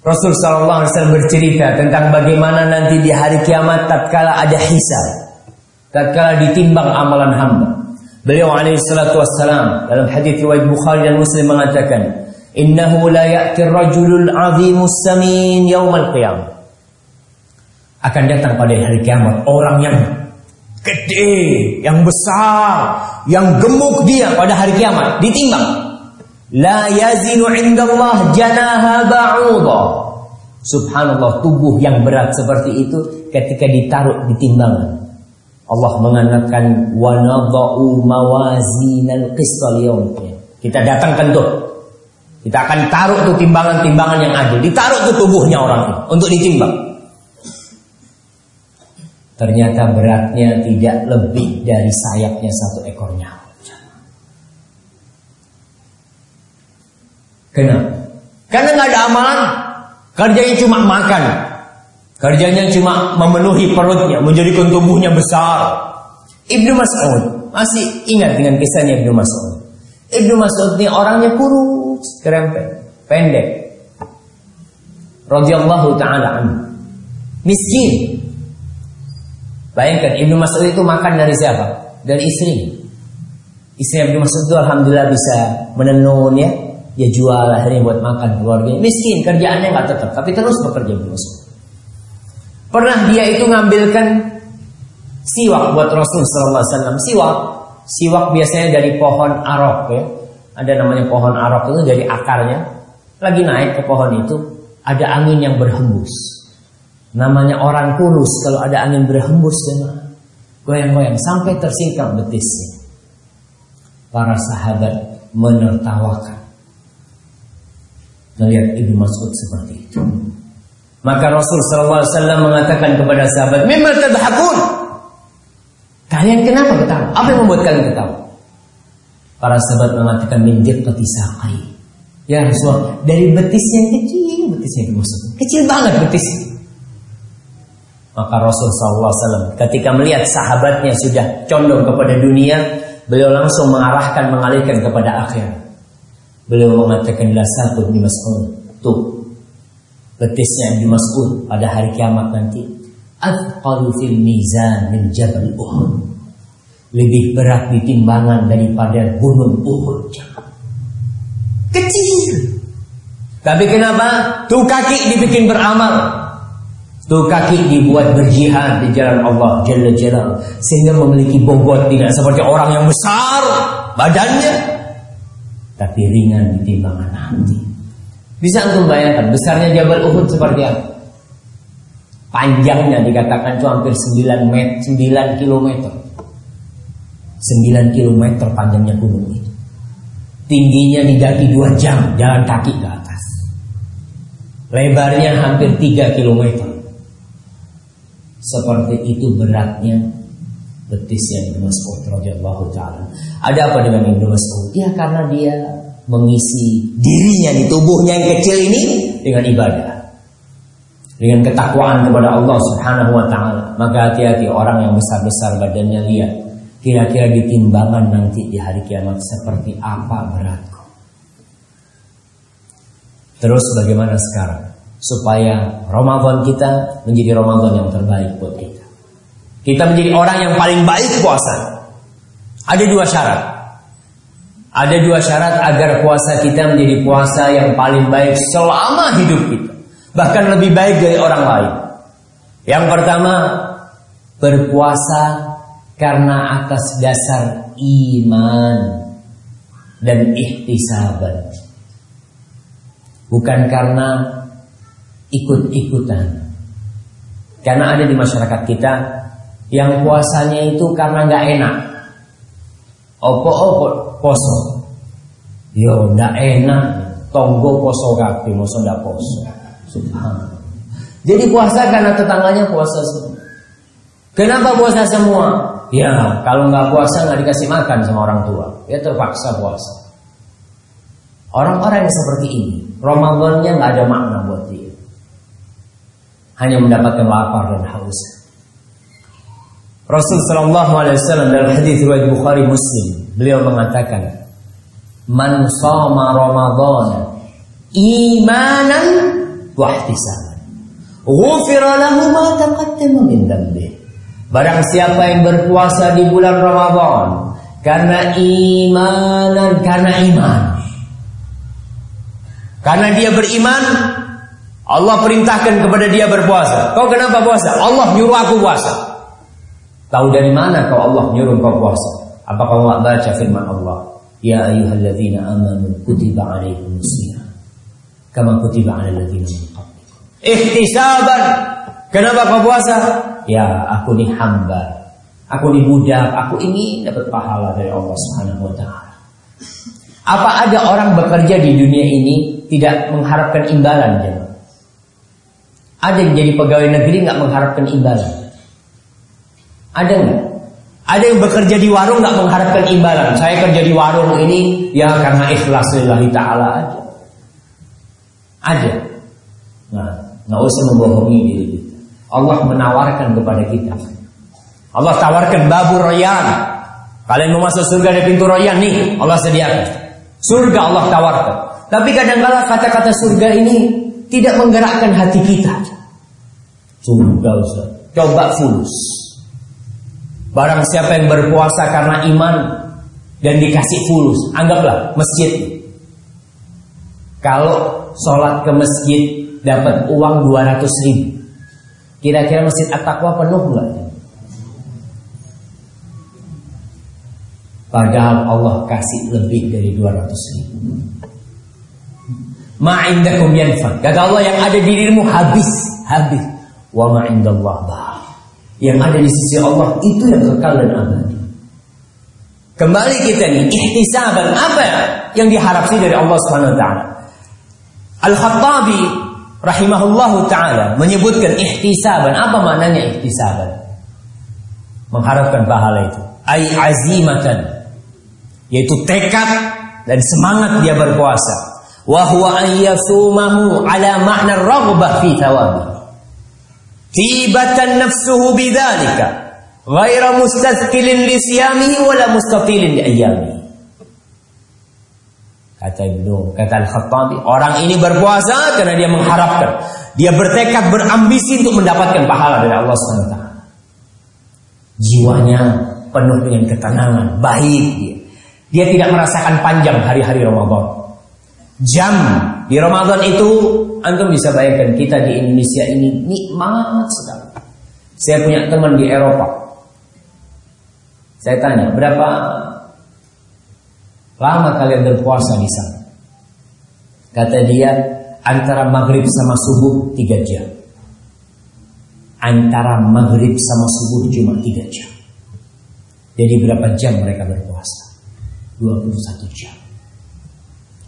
Rasul Sallallahu Alaihi Wasallam bercerita tentang bagaimana nanti di hari kiamat tatkala ada hisab, tatkala ditimbang amalan hamba. Beliau alaihi salatu wassalam dalam hadis riwayat Bukhari dan Muslim mengatakan, Innahu la ya'ti rajulul azimus samin yaumal qiyamah. Akan datang pada hari kiamat orang yang gede, yang besar, yang gemuk dia pada hari kiamat ditimbang. La yazinu indallah janaha ba'udha. Subhanallah tubuh yang berat seperti itu ketika ditaruh di timbangan. Allah mengatakan wa nadha'u mawazinal qistal. Kita datangkan tuh kita akan taruh tuh timbangan-timbangan yang adil. Ditaruh tuh tubuhnya orang itu untuk ditimbang. Ternyata beratnya tidak lebih dari sayapnya satu ekor nyawa. Kenapa? Karena nggak ada amalan. Kerjanya cuma makan. Kerjanya cuma memenuhi perutnya, menjadikan tubuhnya besar. Ibnu Mas'ud masih ingat dengan kisahnya Ibnu Mas'ud. Ibnu Mas'ud ini orangnya kurus, kerempet, pendek. Radhiyallahu taala anhu. Miskin. Bayangkan Ibnu Mas'ud itu makan dari siapa? Dari istri. Istri Ibnu Mas'ud itu alhamdulillah bisa menenun ya, dia jual akhirnya buat makan keluarganya. Miskin, kerjaannya nggak tetap, tapi terus bekerja terus. Pernah dia itu ngambilkan siwak buat Rasul Sallallahu Alaihi Wasallam. Siwak, siwak biasanya dari pohon arok ya. Ada namanya pohon arok itu dari akarnya. Lagi naik ke pohon itu, ada angin yang berhembus. Namanya orang kurus kalau ada angin berhembus dan goyang-goyang sampai tersingkap betisnya. Para sahabat menertawakan melihat Ibnu Mas'ud seperti itu. Maka Rasul wasallam mengatakan kepada sahabat, "Mimma tadhakun?" Kalian kenapa ketawa? Apa yang membuat kalian ketawa? Para sahabat mengatakan min diqqati saqai. Ya Rasul, dari betis yang kecil, betis yang Mas'ud. Kecil banget betis. Maka Rasul sallallahu alaihi wasallam ketika melihat sahabatnya sudah condong kepada dunia, beliau langsung mengarahkan mengalihkan kepada akhirat. Beliau mengatakan la satu Ibnu Mas'ud. Tuh. Betisnya Ibnu Mas'ud pada hari kiamat nanti. Athqalu fil mizan min Jabal Uhud. Lebih berat di timbangan daripada gunung Uhud. Kecil. Tapi kenapa? Tuh kaki dibikin beramal. Tuh kaki dibuat berjihad di jalan Allah Jalla Jalla sehingga memiliki bobot tidak seperti orang yang besar badannya tapi ringan di timbangan hati. Bisa untuk bayangkan besarnya Jabal Uhud seperti apa? Panjangnya dikatakan itu hampir 9 meter, 9 kilometer. 9 kilometer panjangnya gunung itu. Tingginya didaki 2 jam jalan kaki ke atas. Lebarnya hampir 3 kilometer. Seperti itu beratnya betisnya Ibnu Mas'ud radhiyallahu taala. Ada apa dengan Ibnu Mas'ud? Ya karena dia mengisi dirinya di tubuhnya yang kecil ini dengan ibadah. Dengan ketakwaan kepada Allah Subhanahu wa taala. Maka hati-hati orang yang besar-besar badannya lihat kira-kira di timbangan nanti di hari kiamat seperti apa beratku. Terus bagaimana sekarang supaya Ramadan kita menjadi Ramadan yang terbaik buat kita. Kita menjadi orang yang paling baik puasa. Ada dua syarat. Ada dua syarat agar puasa kita menjadi puasa yang paling baik selama hidup kita. Bahkan lebih baik dari orang lain. Yang pertama, berpuasa karena atas dasar iman dan ikhtisaban. Bukan karena ikut-ikutan Karena ada di masyarakat kita yang puasanya itu karena nggak enak. Opo-opo poso. Yo ndak enak. Tonggo poso kape, moso ndak poso. Jadi puasa karena tetangganya puasa semua. Kenapa puasa semua? Ya, kalau nggak puasa nggak dikasih makan sama orang tua. Ya terpaksa puasa. Orang-orang yang seperti ini, Ramadannya nggak ada makna buat dia. Hanya mendapatkan lapar dan haus. Rasul Shallallahu Alaihi Wasallam dalam hadis riwayat Bukhari Muslim, beliau mengatakan, "Man sama Ramadan imanan wa ihtisaban, ghufira lahu ma taqaddama min dhanbihi." Barang siapa yang berpuasa di bulan Ramadan karena imanan, karena iman. Karena dia beriman, Allah perintahkan kepada dia berpuasa. Kau kenapa puasa? Allah nyuruh aku puasa. Tahu dari mana kau Allah nyuruh kau puasa? Apa kau nggak baca firman Allah? Ya ayyuhalladzina amanu kutiba alaikumusiyam kama kutiba alal ladzina. Ihtisaban. Kenapa kau puasa? Ya, aku ini hamba. Aku ini budak, aku ini dapat pahala dari Allah Subhanahu wa taala. Apa ada orang bekerja di dunia ini tidak mengharapkan imbalan, jemaah? Ada yang jadi pegawai negeri nggak mengharapkan imbalan? Ada nggak? Ada yang bekerja di warung nggak mengharapkan imbalan. Saya kerja di warung ini ya karena ikhlas lillahi taala aja. Ada. Nah, nggak usah membohongi diri. Allah menawarkan kepada kita. Allah tawarkan babu royan. Kalian mau masuk surga di pintu royan nih, Allah sediakan. Surga Allah tawarkan. Tapi kadang-kala kata-kata surga ini tidak menggerakkan hati kita. Surga Ustaz. Coba fulus. Barang siapa yang berpuasa karena iman dan dikasih fulus, anggaplah masjid. Kalau sholat ke masjid dapat uang 200 ribu, kira-kira masjid At-Taqwa penuh nggak? Padahal Allah kasih lebih dari 200 ribu. Ma'indakum yanfad. Kata Allah yang ada di dirimu habis, habis. Wa ma'indallah bah. Yang ada di sisi Allah itu yang kekal dan abadi. Kembali kita nih, ihtisaban apa yang diharapkan dari Allah taala? Al-Khattabi rahimahullahu taala menyebutkan ihtisaban. Apa maknanya ihtisaban? Mengharapkan pahala itu. Ai azimatan. Yaitu tekad dan semangat dia berpuasa. Wa huwa an yasumahu ala ma'na raghbah fi thawabi. Tibatan nafsuhu bidzalika. Ghaira mustathqilin li siyamihi wala mustatilin li ayyamihi. Kata Ibnu, kata Al-Khattabi, orang ini berpuasa karena dia mengharapkan, dia bertekad, berambisi untuk mendapatkan pahala dari Allah SWT. Jiwanya penuh dengan ketenangan, baik dia. Dia tidak merasakan panjang hari-hari Ramadan. Jam di Ramadan itu, antum bisa bayangkan kita di Indonesia ini nikmat sekali. Saya punya teman di Eropa. Saya tanya, berapa lama kalian berpuasa di sana? Kata dia, antara maghrib sama subuh tiga jam. Antara maghrib sama subuh cuma tiga jam. Jadi berapa jam mereka berpuasa? 21 jam.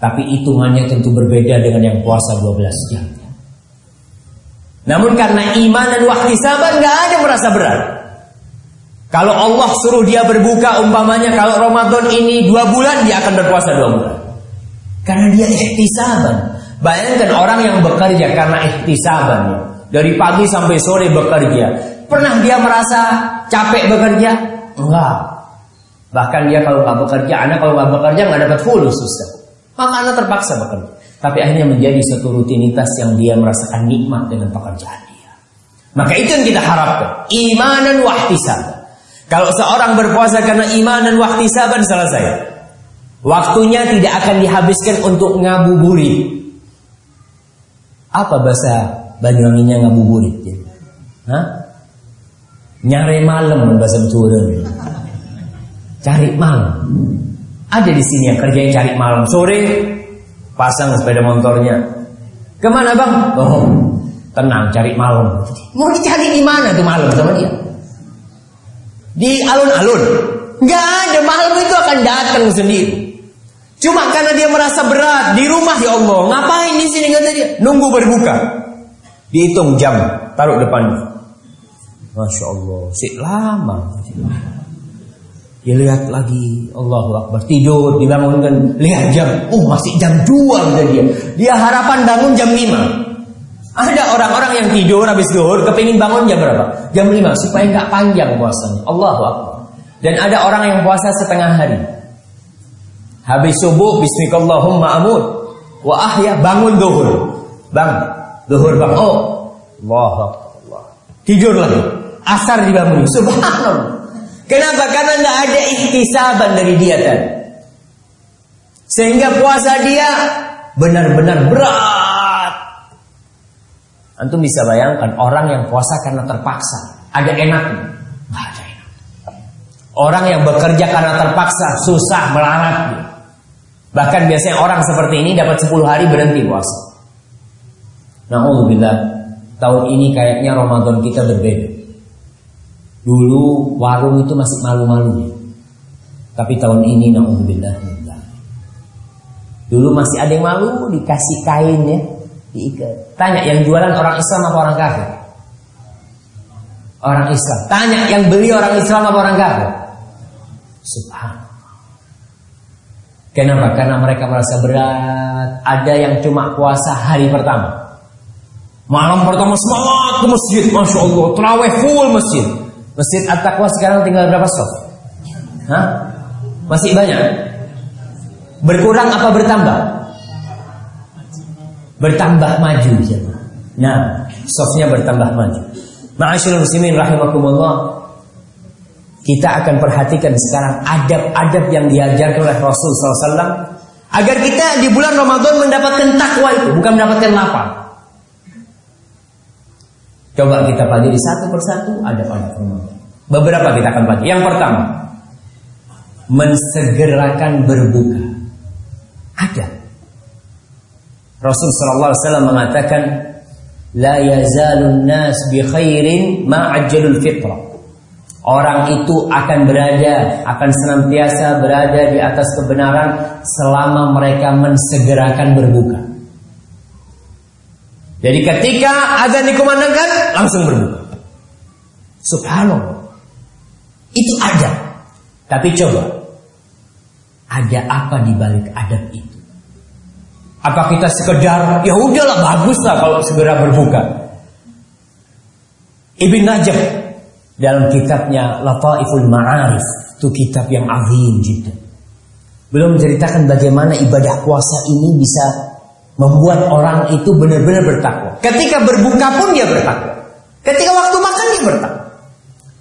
Tapi hitungannya tentu berbeda dengan yang puasa 12 jam. Namun karena iman dan waktu sabar nggak ada merasa berat. Kalau Allah suruh dia berbuka umpamanya kalau Ramadan ini dua bulan dia akan berpuasa dua bulan. Karena dia ikhtisaban. Bayangkan orang yang bekerja karena ikhtisaban. Dari pagi sampai sore bekerja. Pernah dia merasa capek bekerja? Enggak. Bahkan dia kalau nggak bekerja, anak kalau nggak bekerja nggak dapat full susah. Maka anak terpaksa bekerja. Tapi akhirnya menjadi suatu rutinitas yang dia merasakan nikmat dengan pekerjaan dia. Maka itu yang kita harapkan. Imanan wahtisaban. Kalau seorang berpuasa karena iman dan wahtisaban selesai. Waktunya tidak akan dihabiskan untuk ngabuburit. Apa bahasa Banyuwanginya ngabuburit? Hah? Nyare malam bahasa turun. Cari malam. Ada di sini yang kerjanya cari malam sore pasang sepeda motornya. Ke mana bang? Oh, tenang cari malam. Mau dicari di mana tuh malam sama dia? Di alun-alun. Gak ada malam itu akan datang sendiri. Cuma karena dia merasa berat di rumah ya Allah, ngapain di sini kata dia? Nunggu berbuka. Dihitung jam, taruh depan. Masya Allah, si lama. Dia lihat lagi, Allahu Akbar, tidur, dibangunkan, lihat jam, oh masih jam 2 udah dia. Dia harapan bangun jam 5. Ada orang-orang yang tidur habis zuhur, kepingin bangun jam berapa? Jam 5, supaya nggak panjang puasanya. Allahu Akbar. Dan ada orang yang puasa setengah hari. Habis subuh, bismillahirrahmanirrahim, amud. Wa ahya, bangun zuhur. Bang, zuhur bang. Oh, Allahu Akbar. Tidur lagi. Asar dibangun. Subhanallah. Kenapa? Karena tidak ada ikhtisaban dari dia tadi. Sehingga puasa dia benar-benar berat. Antum bisa bayangkan orang yang puasa karena terpaksa. Ada enaknya? Enak. Orang yang bekerja karena terpaksa, susah, melarat. Bahkan biasanya orang seperti ini dapat 10 hari berhenti puasa. Nah, tahun ini kayaknya Ramadan kita berbeda. Dulu warung itu masih malu-malunya. Tapi tahun ini naudzubillah Dulu masih ada yang malu dikasih kain ya, diikat. Tanya yang jualan orang Islam apa orang kafir? Orang Islam. Tanya yang beli orang Islam apa orang kafir? Subhanallah. Kenapa? Karena mereka merasa berat. Ada yang cuma puasa hari pertama. Malam pertama semangat ke masjid, masya Allah, terawih full masjid. Masjid At-Taqwa sekarang tinggal berapa sof? Hah? Masih banyak? Berkurang apa bertambah? Bertambah maju Nah, softnya bertambah maju. Ma'asyil muslimin rahimakumullah. Kita akan perhatikan sekarang adab-adab yang diajarkan oleh Rasul SAW agar kita di bulan Ramadan mendapatkan takwa itu, bukan mendapatkan lapar. Coba kita pelajari satu persatu ada pada Ramadan. Beberapa kita akan pelajari. Yang pertama, mensegerakan berbuka. Ada. Rasul sallallahu alaihi wasallam mengatakan, "La yazalun nas bi khairin ma ajjalul fitrah." Orang itu akan berada, akan senantiasa berada di atas kebenaran selama mereka mensegerakan berbuka. Jadi ketika azan dikumandangkan langsung berbuka. Subhanallah. Itu ada. Tapi coba ada apa di balik adab itu? Apa kita sekedar ya udahlah baguslah kalau segera berbuka? Ibn Najib dalam kitabnya Lataiful Ma'arif itu kitab yang azim gitu. Belum menceritakan bagaimana ibadah puasa ini bisa Membuat orang itu benar-benar bertakwa. Ketika berbuka pun dia bertakwa. Ketika waktu makan dia bertakwa.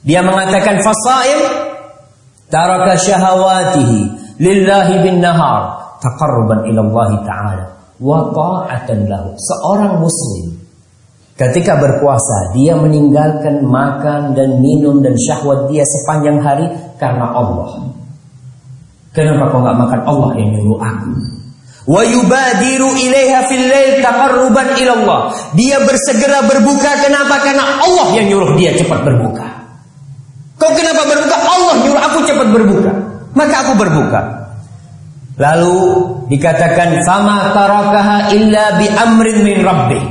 Dia mengatakan fasaim taraka syahawatihi lillahi bin nahar taqarruban ila Allah taala wa ta'atan lahu. Seorang muslim ketika berpuasa dia meninggalkan makan dan minum dan syahwat dia sepanjang hari karena Allah. Kenapa kau nggak makan Allah yang nyuruh aku? wa yubadiru ilaiha fil lail taqarruban ila Allah. Dia bersegera berbuka kenapa? Karena Allah yang nyuruh dia cepat berbuka. Kau kenapa berbuka? Allah nyuruh aku cepat berbuka. Maka aku berbuka. Lalu dikatakan fama tarakaha illa bi amrin min rabbih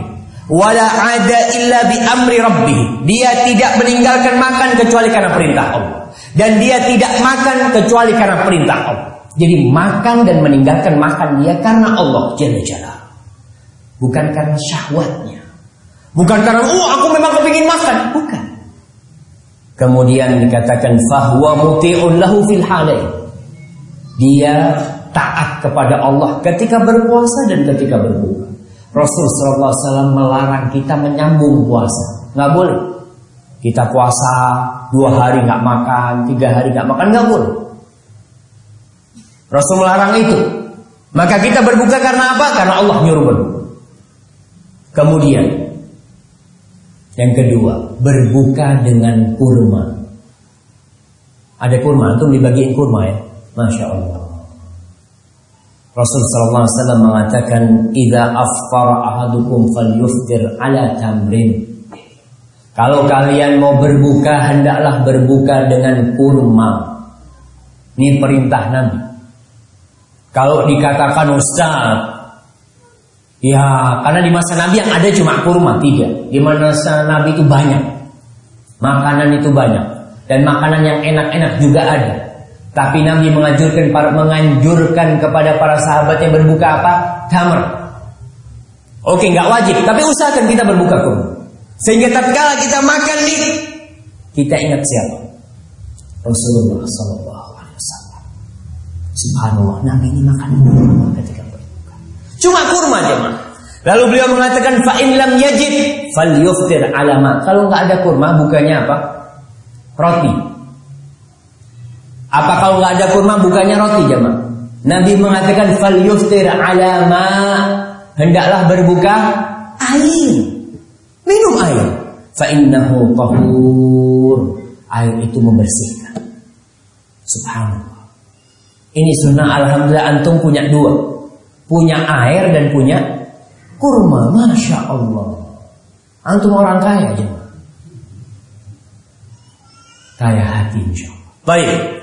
wala ada illa bi amri rabbih. Dia tidak meninggalkan makan kecuali karena perintah Allah dan dia tidak makan kecuali karena perintah Allah. Jadi makan dan meninggalkan makan dia karena Allah Jalla Jalla. Bukan karena syahwatnya. Bukan karena, oh aku memang kepingin makan. Bukan. Kemudian dikatakan, fahuwa muti'un lahu fil halain. Dia taat kepada Allah ketika berpuasa dan ketika berbuka. Rasul Wasallam melarang kita menyambung puasa. Nggak boleh. Kita puasa dua hari nggak makan, tiga hari nggak makan, nggak boleh. Rasul melarang itu. Maka kita berbuka karena apa? Karena Allah nyuruh berbuka. Kemudian yang kedua, berbuka dengan kurma. Ada kurma, itu dibagiin kurma ya. Masya Allah. Rasul sallallahu alaihi wasallam mengatakan idza afqara ahadukum falyuftir ala tamrin. Kalau kalian mau berbuka hendaklah berbuka dengan kurma. Ini perintah Nabi. Kalau dikatakan Ustaz, ya karena di masa Nabi yang ada cuma kurma, tidak. Di masa Nabi itu banyak. Makanan itu banyak. Dan makanan yang enak-enak juga ada. Tapi Nabi menganjurkan para menganjurkan kepada para sahabat yang berbuka apa? Tamar. Oke, nggak wajib, tapi usahakan kita berbuka kurma. Sehingga tatkala kita makan nih, kita ingat siapa? Rasulullah Sallallahu Alaihi Wasallam. Subhanallah, Nabi ini makan kurma ketika berbuka. Cuma kurma jemaah. Lalu beliau mengatakan fa in lam yajid alama. Kalau nggak ada kurma, bukanya apa? Roti. Apa kalau nggak ada kurma bukanya roti jemaah? Nabi mengatakan fal yuftir hendaklah berbuka air. Minum air. Fa innahu tahur. Air itu membersihkan. Subhanallah. Ini sunnah alhamdulillah antum punya dua. Punya air dan punya kurma. Masya Allah. Antum orang kaya jemaah. Kaya hati insya Allah. Baik.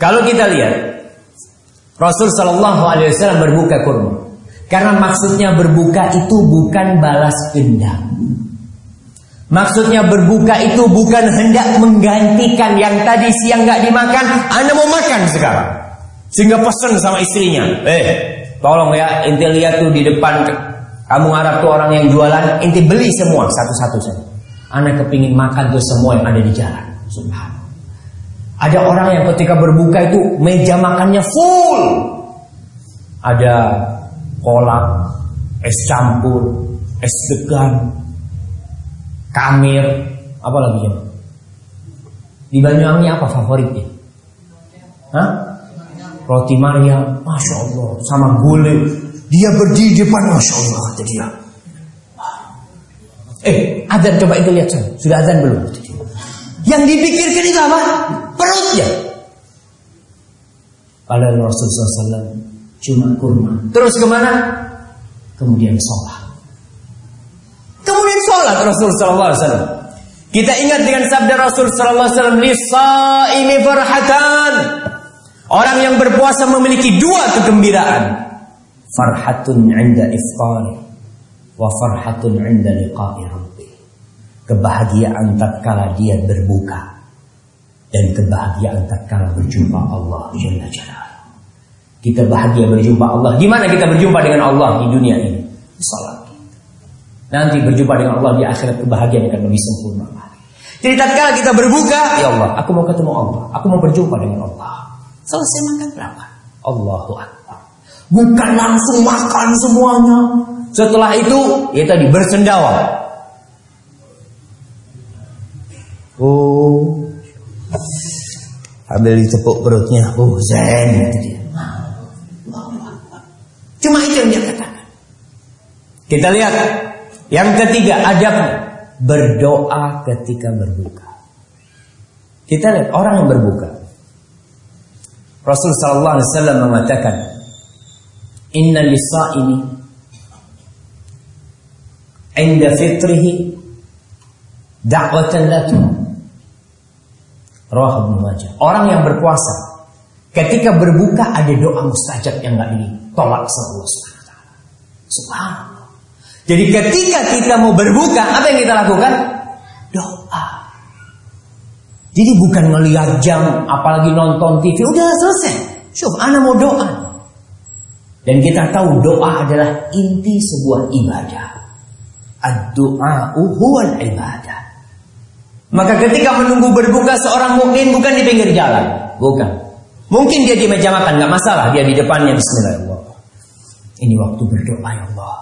Kalau kita lihat Rasul Shallallahu Alaihi Wasallam berbuka kurma, karena maksudnya berbuka itu bukan balas dendam. Maksudnya berbuka itu bukan hendak menggantikan yang tadi siang nggak dimakan, anda mau makan sekarang. Sehingga pesan sama istrinya, eh tolong ya, inti lihat tuh di depan kamu Arab tuh orang yang jualan, inti beli semua satu-satu saja. Anda kepingin makan tuh semua yang ada di jalan. Subhanallah. Ada orang yang ketika berbuka itu meja makannya full. Ada kolak, es campur, es degan, kamir, apa lagi ya? Di Banyuwangi apa favoritnya? Hah? Roti Maria, masya Allah, sama gulai. Dia berdiri di depan, masya Allah kata dia. Eh, azan coba itu lihat saya. Sudah azan belum? Yang dipikirkan itu apa? Perutnya. Padahal Rasulullah SAW cuma kurma. Terus ke mana? Kemudian sholat. Kemudian sholat Rasulullah SAW. Kita ingat dengan sabda Rasul Sallallahu Alaihi Wasallam, "Lisaimi farhatan." Orang yang berpuasa memiliki dua kegembiraan. Farhatun 'inda iftari wa farhatun 'inda liqa'i rabbi. Kebahagiaan tatkala dia berbuka dan kebahagiaan tatkala berjumpa Allah Jalla Jalla. Kita bahagia berjumpa Allah. Di mana kita berjumpa dengan Allah di dunia ini? Salat. Nanti berjumpa dengan Allah di akhirat kebahagiaan akan lebih sempurna. Jadi tatkala kita berbuka, ya Allah, aku mau ketemu Allah, aku mau berjumpa dengan Allah. Selesai makan berapa? Allahu Akbar. Bukan langsung makan semuanya. Setelah itu, ya tadi bersendawa. Oh, ambil ditepuk perutnya. Oh, zen. Cuma itu yang dia katakan. Kita lihat yang ketiga adabnya berdoa ketika berbuka. Kita lihat orang yang berbuka. Rasul sallallahu alaihi wasallam mengatakan, "Inna lis-sha'imi 'inda fitrihi da'watan la Rawah Ibnu Majah. Orang yang berpuasa ketika berbuka ada doa mustajab yang nggak ditolak sama Allah. Subhanallah. Jadi ketika kita mau berbuka, apa yang kita lakukan? Doa. Jadi bukan melihat jam, apalagi nonton TV, udah selesai. Syuf, anak mau doa. Dan kita tahu doa adalah inti sebuah ibadah. Ad-du'a huwal ibadah. Maka ketika menunggu berbuka seorang mukmin bukan di pinggir jalan, bukan. Mungkin dia di meja makan, nggak masalah. Dia di depannya Bismillahirrahmanirrahim. Ini waktu berdoa ya Allah.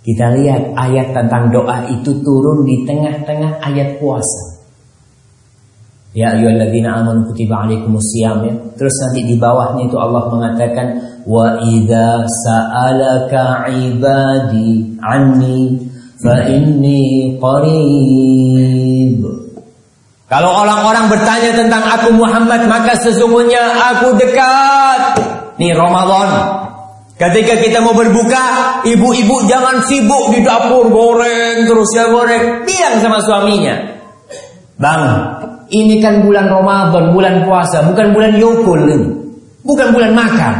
Kita lihat ayat tentang doa itu turun di tengah-tengah ayat puasa. Ya ayyuhalladzina amanu kutiba alaikumusiyam ya. Terus nanti di bawahnya itu Allah mengatakan wa idza sa'alaka ibadi anni fa inni qarib. Kalau orang-orang bertanya tentang aku Muhammad maka sesungguhnya aku dekat. Nih Ramadan. Ketika kita mau berbuka, ibu-ibu jangan sibuk di dapur goreng terus ya goreng. Bilang sama suaminya, Bang, ini kan bulan Ramadan, bulan puasa, bukan bulan yokul ini. Bukan bulan makan.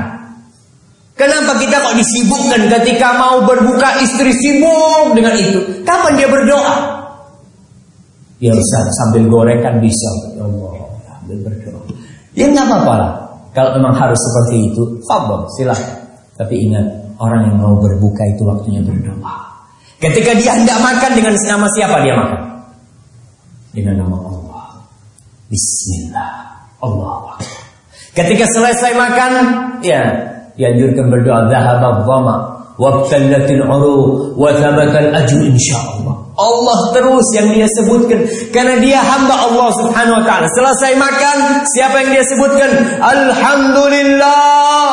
Kenapa kita kok disibukkan ketika mau berbuka istri sibuk dengan itu? Kapan dia berdoa? Ya Ustaz, sambil goreng kan bisa. Ya Allah, sambil berdoa. Ya nggak apa-apa lah. Kalau memang harus seperti itu, fabel, silahkan. Tapi ingat, orang yang mau berbuka itu waktunya berdoa. Ketika dia hendak makan dengan nama siapa dia makan? Dengan nama Allah. Bismillah. Allah. Ketika selesai makan, ya dianjurkan berdoa zahaba dhama wabtallatil uru wa thabatal ajr insyaallah. Allah terus yang dia sebutkan karena dia hamba Allah Subhanahu wa taala. Selesai makan, siapa yang dia sebutkan? Alhamdulillah.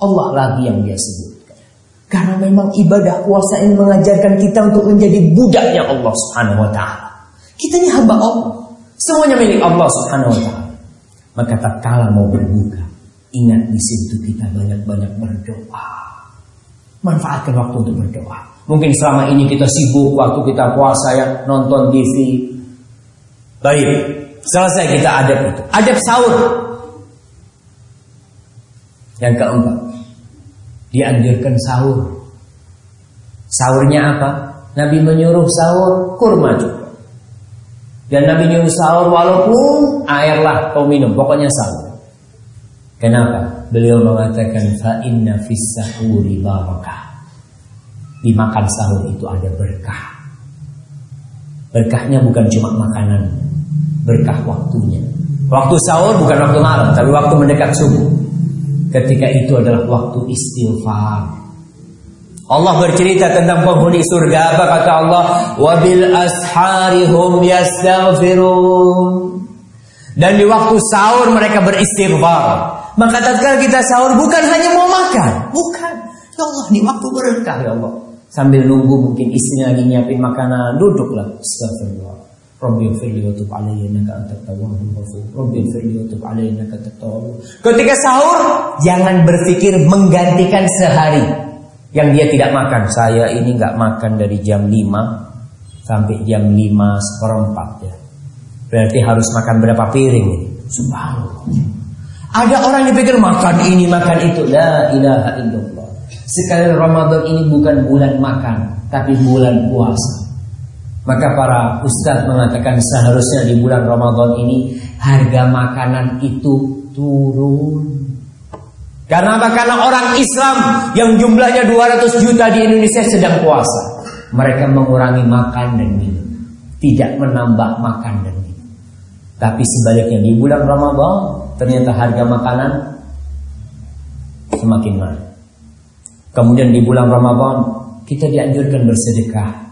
Allah lagi yang dia sebutkan. Karena memang ibadah puasa ini mengajarkan kita untuk menjadi budaknya Allah Subhanahu wa taala. Kita ini hamba Allah. Semuanya milik Allah Subhanahu wa taala. Maka tak kalah mau berbuka, ingat di situ kita banyak-banyak berdoa. Manfaatkan waktu untuk berdoa. Mungkin selama ini kita sibuk waktu kita puasa ya nonton TV. Baik, selesai kita adab itu. Adab sahur. Yang keempat, dianjurkan sahur. Sahurnya apa? Nabi menyuruh sahur kurma juga. Dan Nabi menyuruh sahur walaupun air lah kau minum, pokoknya sahur. Kenapa? Beliau mengatakan fa inna fis sahuri barakah. Dimakan sahur itu ada berkah. Berkahnya bukan cuma makanan, berkah waktunya. Waktu sahur bukan waktu malam, tapi waktu mendekat subuh. Ketika itu adalah waktu istighfar. Allah bercerita tentang penghuni surga apa kata Allah wabil asharihum yastaghfirun dan di waktu sahur mereka beristighfar maka tatkala kita sahur bukan hanya mau makan bukan ya Allah di waktu berkah ya Allah sambil nunggu mungkin istrinya lagi nyiapin makanan duduklah astagfirullah Rabbi firli wa tub alayya innaka antat tawwabur ghafur. Rabbi firli wa tub alayya innaka antat Ketika sahur jangan berpikir menggantikan sehari yang dia tidak makan. Saya ini nggak makan dari jam 5 sampai jam 5 seperempat ya. Berarti harus makan berapa piring ini? Subhanallah. Ada orang yang pikir makan ini makan itu. La ilaha illallah. Sekali Ramadan ini bukan bulan makan, tapi bulan puasa. Maka para ustadz mengatakan seharusnya di bulan Ramadan ini harga makanan itu turun. Karena apa? Karena orang Islam yang jumlahnya 200 juta di Indonesia sedang puasa. Mereka mengurangi makan dan minum. Tidak menambah makan dan minum. Tapi sebaliknya di bulan Ramadan ternyata harga makanan semakin naik. Kemudian di bulan Ramadan kita dianjurkan bersedekah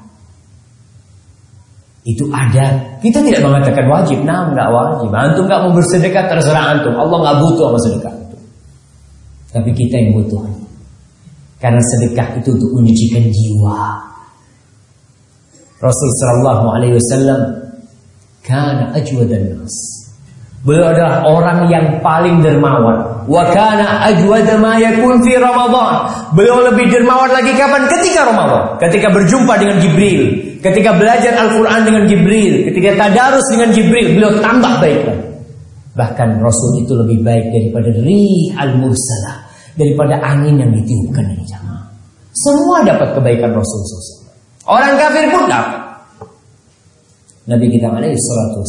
itu ada. Kita tidak mengatakan wajib. Nah, nggak wajib. Antum nggak mau bersedekah terserah antum. Allah nggak butuh sama sedekah itu. Tapi kita yang butuh. Karena sedekah itu untuk menyucikan jiwa. Rasul Shallallahu Alaihi Wasallam karena ajwadan nas. Beliau adalah orang yang paling dermawan. Wa kana ajwad ma yakun Ramadan. Beliau lebih dermawan lagi kapan? Ketika Ramadan. Ketika berjumpa dengan Jibril. Ketika belajar Al-Quran dengan Jibril, ketika tadarus dengan Jibril, beliau tambah baik Bahkan Rasul itu lebih baik daripada rih al-mursalah, daripada angin yang ditiupkan dari jamaah. Semua dapat kebaikan Rasul SAW. Orang kafir pun dapat. Nabi kita alaihi salatu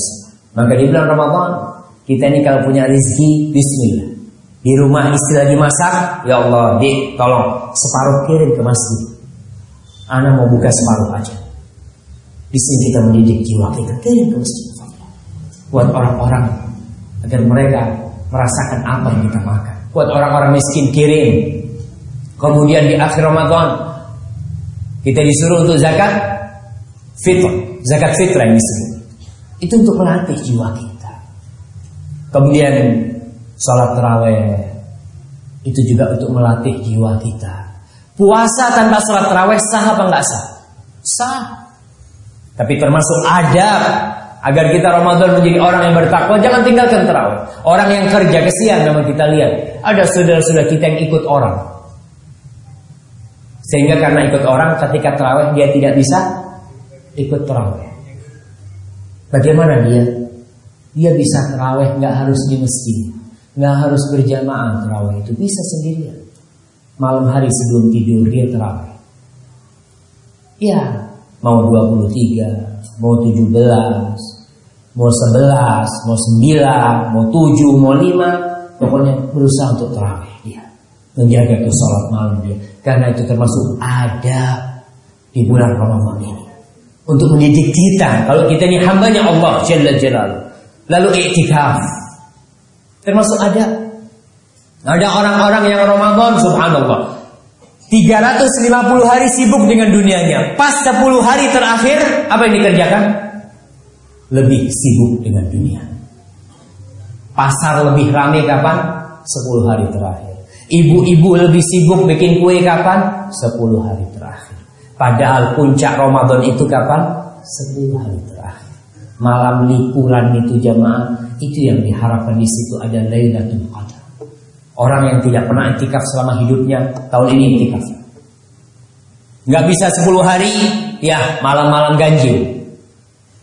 Maka di bulan Ramadan, kita ini kalau punya rezeki, bismillah. Di rumah istri lagi masak, ya Allah, di tolong separuh kirim ke masjid. Ana mau buka separuh aja. Di sini kita mendidik jiwa kita kirim ke masjid. Buat orang-orang agar mereka merasakan apa yang kita makan. Buat orang-orang miskin kirim. Kemudian di akhir Ramadan kita disuruh untuk zakat fitrah, zakat fitrah yang disebut. Itu untuk melatih jiwa kita. Kemudian sholat terawih itu juga untuk melatih jiwa kita. Puasa tanpa sholat terawih sah apa enggak sah? Sah. Tapi termasuk adab agar kita Ramadan menjadi orang yang bertakwa jangan tinggalkan terawih. Orang yang kerja kesian memang kita lihat. Ada saudara-saudara kita yang ikut orang. Sehingga karena ikut orang ketika terawih dia tidak bisa ikut terawih. Bagaimana dia? Dia bisa terawih nggak harus di masjid, nggak harus berjamaah terawih itu bisa sendirian. Malam hari sebelum tidur dia terawih. Ya, mau 23, mau 17, mau 11, mau 9, mau 7, mau 5, pokoknya berusaha untuk terawih dia. Menjaga ke sholat malam dia. Karena itu termasuk ada di bulan Ramadan ini. Untuk mendidik kita. Kalau kita ini hambanya Allah Jalla Jalaluh. Lalu iktikaf. Termasuk ada. Ada orang-orang yang Ramadan subhanallah. 350 hari sibuk dengan dunianya. Pas 10 hari terakhir, apa yang dikerjakan? Lebih sibuk dengan dunia. Pasar lebih ramai kapan? 10 hari terakhir. Ibu-ibu lebih sibuk bikin kue kapan? 10 hari terakhir. Padahal puncak Ramadan itu kapan? 10 hari terakhir. Malam liburan itu jamaah, itu yang diharapkan di situ ada Lailatul Qadar. Orang yang tidak pernah itikaf selama hidupnya, tahun ini itikaf. Nggak bisa 10 hari, ya malam-malam ganjil.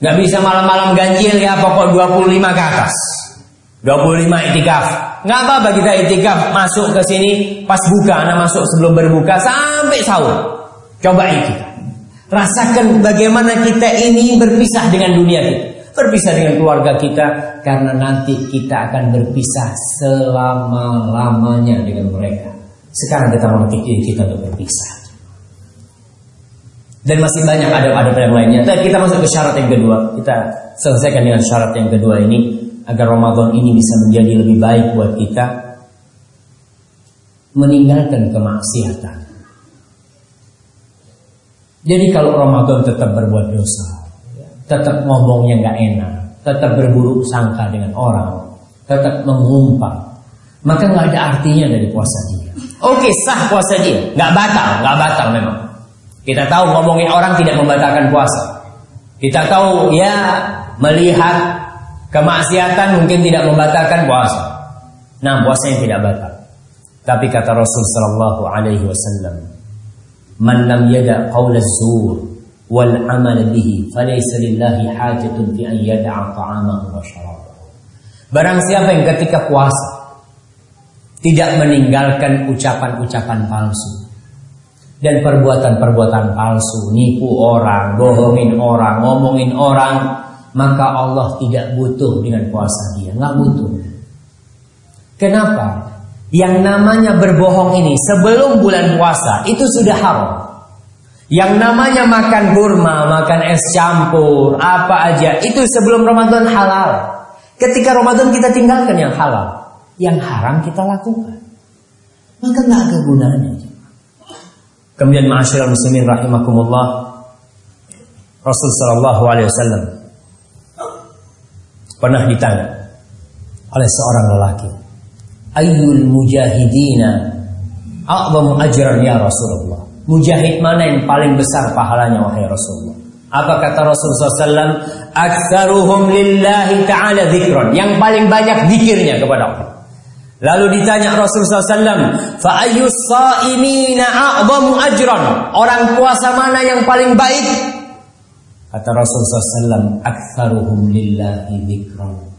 Nggak bisa malam-malam ganjil, ya pokok 25 ke atas. 25 itikaf. Nggak apa-apa kita itikaf masuk ke sini pas buka, anak masuk sebelum berbuka sampai sahur. Coba itikaf. Rasakan bagaimana kita ini berpisah dengan dunia kita berpisah dengan keluarga kita karena nanti kita akan berpisah selama-lamanya dengan mereka. Sekarang kita memetik diri kita untuk berpisah. Dan masih banyak adab-adab yang lainnya. Tapi kita masuk ke syarat yang kedua. Kita selesaikan dengan syarat yang kedua ini agar Ramadan ini bisa menjadi lebih baik buat kita meninggalkan kemaksiatan. Jadi kalau Ramadan tetap berbuat dosa, tetap ngomongnya nggak enak, tetap berburuk sangka dengan orang, tetap mengumpat, maka nggak ada artinya dari puasa dia. Oke sah puasa dia, nggak batal, nggak batal memang. Kita tahu ngomongin orang tidak membatalkan puasa. Kita tahu ya melihat kemaksiatan mungkin tidak membatalkan puasa. Nah puasanya tidak batal. Tapi kata Rasul Sallallahu Alaihi Wasallam, "Man lam yada qaul zur wal amal bihi falaysa lillahi hajatun fi an yad'a ta'amahu wa syarabahu. Barang siapa yang ketika puasa tidak meninggalkan ucapan-ucapan palsu dan perbuatan-perbuatan palsu, nipu orang, bohongin orang, ngomongin orang, maka Allah tidak butuh dengan puasa dia, nggak butuh. Kenapa? Yang namanya berbohong ini sebelum bulan puasa itu sudah haram. Yang namanya makan kurma, makan es campur, apa aja, itu sebelum Ramadan halal. Ketika Ramadan kita tinggalkan yang halal. Yang haram kita lakukan. Maka nggak ada gunanya. Kemudian ma'asyiral muslimin rahimakumullah. Rasul sallallahu alaihi wasallam pernah ditanya oleh seorang lelaki, "Ayyul mujahidina a'zamu ajran ya Rasulullah?" Mujahid mana yang paling besar pahalanya wahai Rasulullah? Apa kata Rasulullah SAW? Aksaruhum lillahi ta'ala zikron. Yang paling banyak zikirnya kepada Allah. Lalu ditanya Rasulullah SAW, Fa'ayyus sa'imina a'zamu ajran. Orang puasa mana yang paling baik? Kata Rasulullah SAW, Aksaruhum lillahi zikron.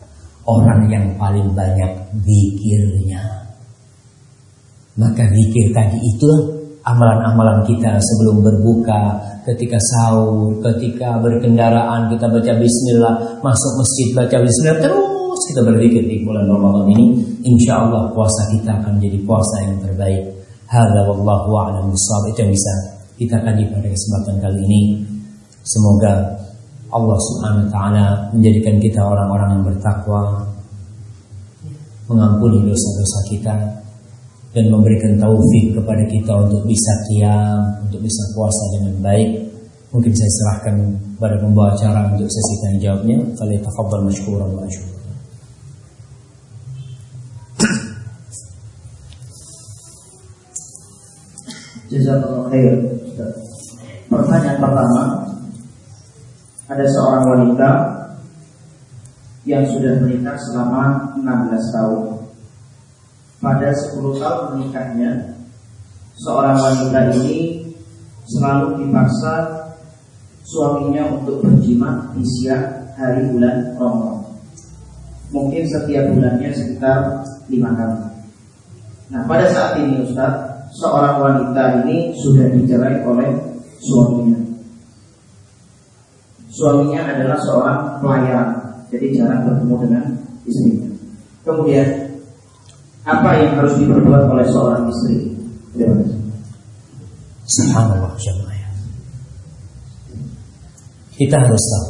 Orang yang paling banyak zikirnya. Maka zikir tadi itulah amalan-amalan kita sebelum berbuka, ketika sahur, ketika berkendaraan kita baca bismillah, masuk masjid baca bismillah terus kita berzikir di bulan Ramadan ini, insya Allah puasa kita akan menjadi puasa yang terbaik. Hadza wallahu a'lam Itu yang bisa kita kaji pada kesempatan kali ini. Semoga Allah Subhanahu wa taala menjadikan kita orang-orang yang bertakwa, mengampuni dosa-dosa kita, dan memberikan taufik kepada kita untuk bisa kiam, untuk bisa puasa dengan baik. Mungkin saya serahkan pada pembawa acara untuk sesi tanya jawabnya. Kali tafadhal masykuran wa. Jazakallah khair. Pertanyaan pertama, ada seorang wanita yang sudah menikah selama 16 tahun pada 10 tahun menikahnya seorang wanita ini selalu dipaksa suaminya untuk berjima di siang hari bulan Ramadan. Mungkin setiap bulannya sekitar lima kali. Nah pada saat ini Ustaz, seorang wanita ini sudah dicerai oleh suaminya. Suaminya adalah seorang pelayan, jadi jarang bertemu dengan istrinya. Kemudian apa yang harus diperbuat oleh seorang istri? Kasih. Subhanallah. Kita harus tahu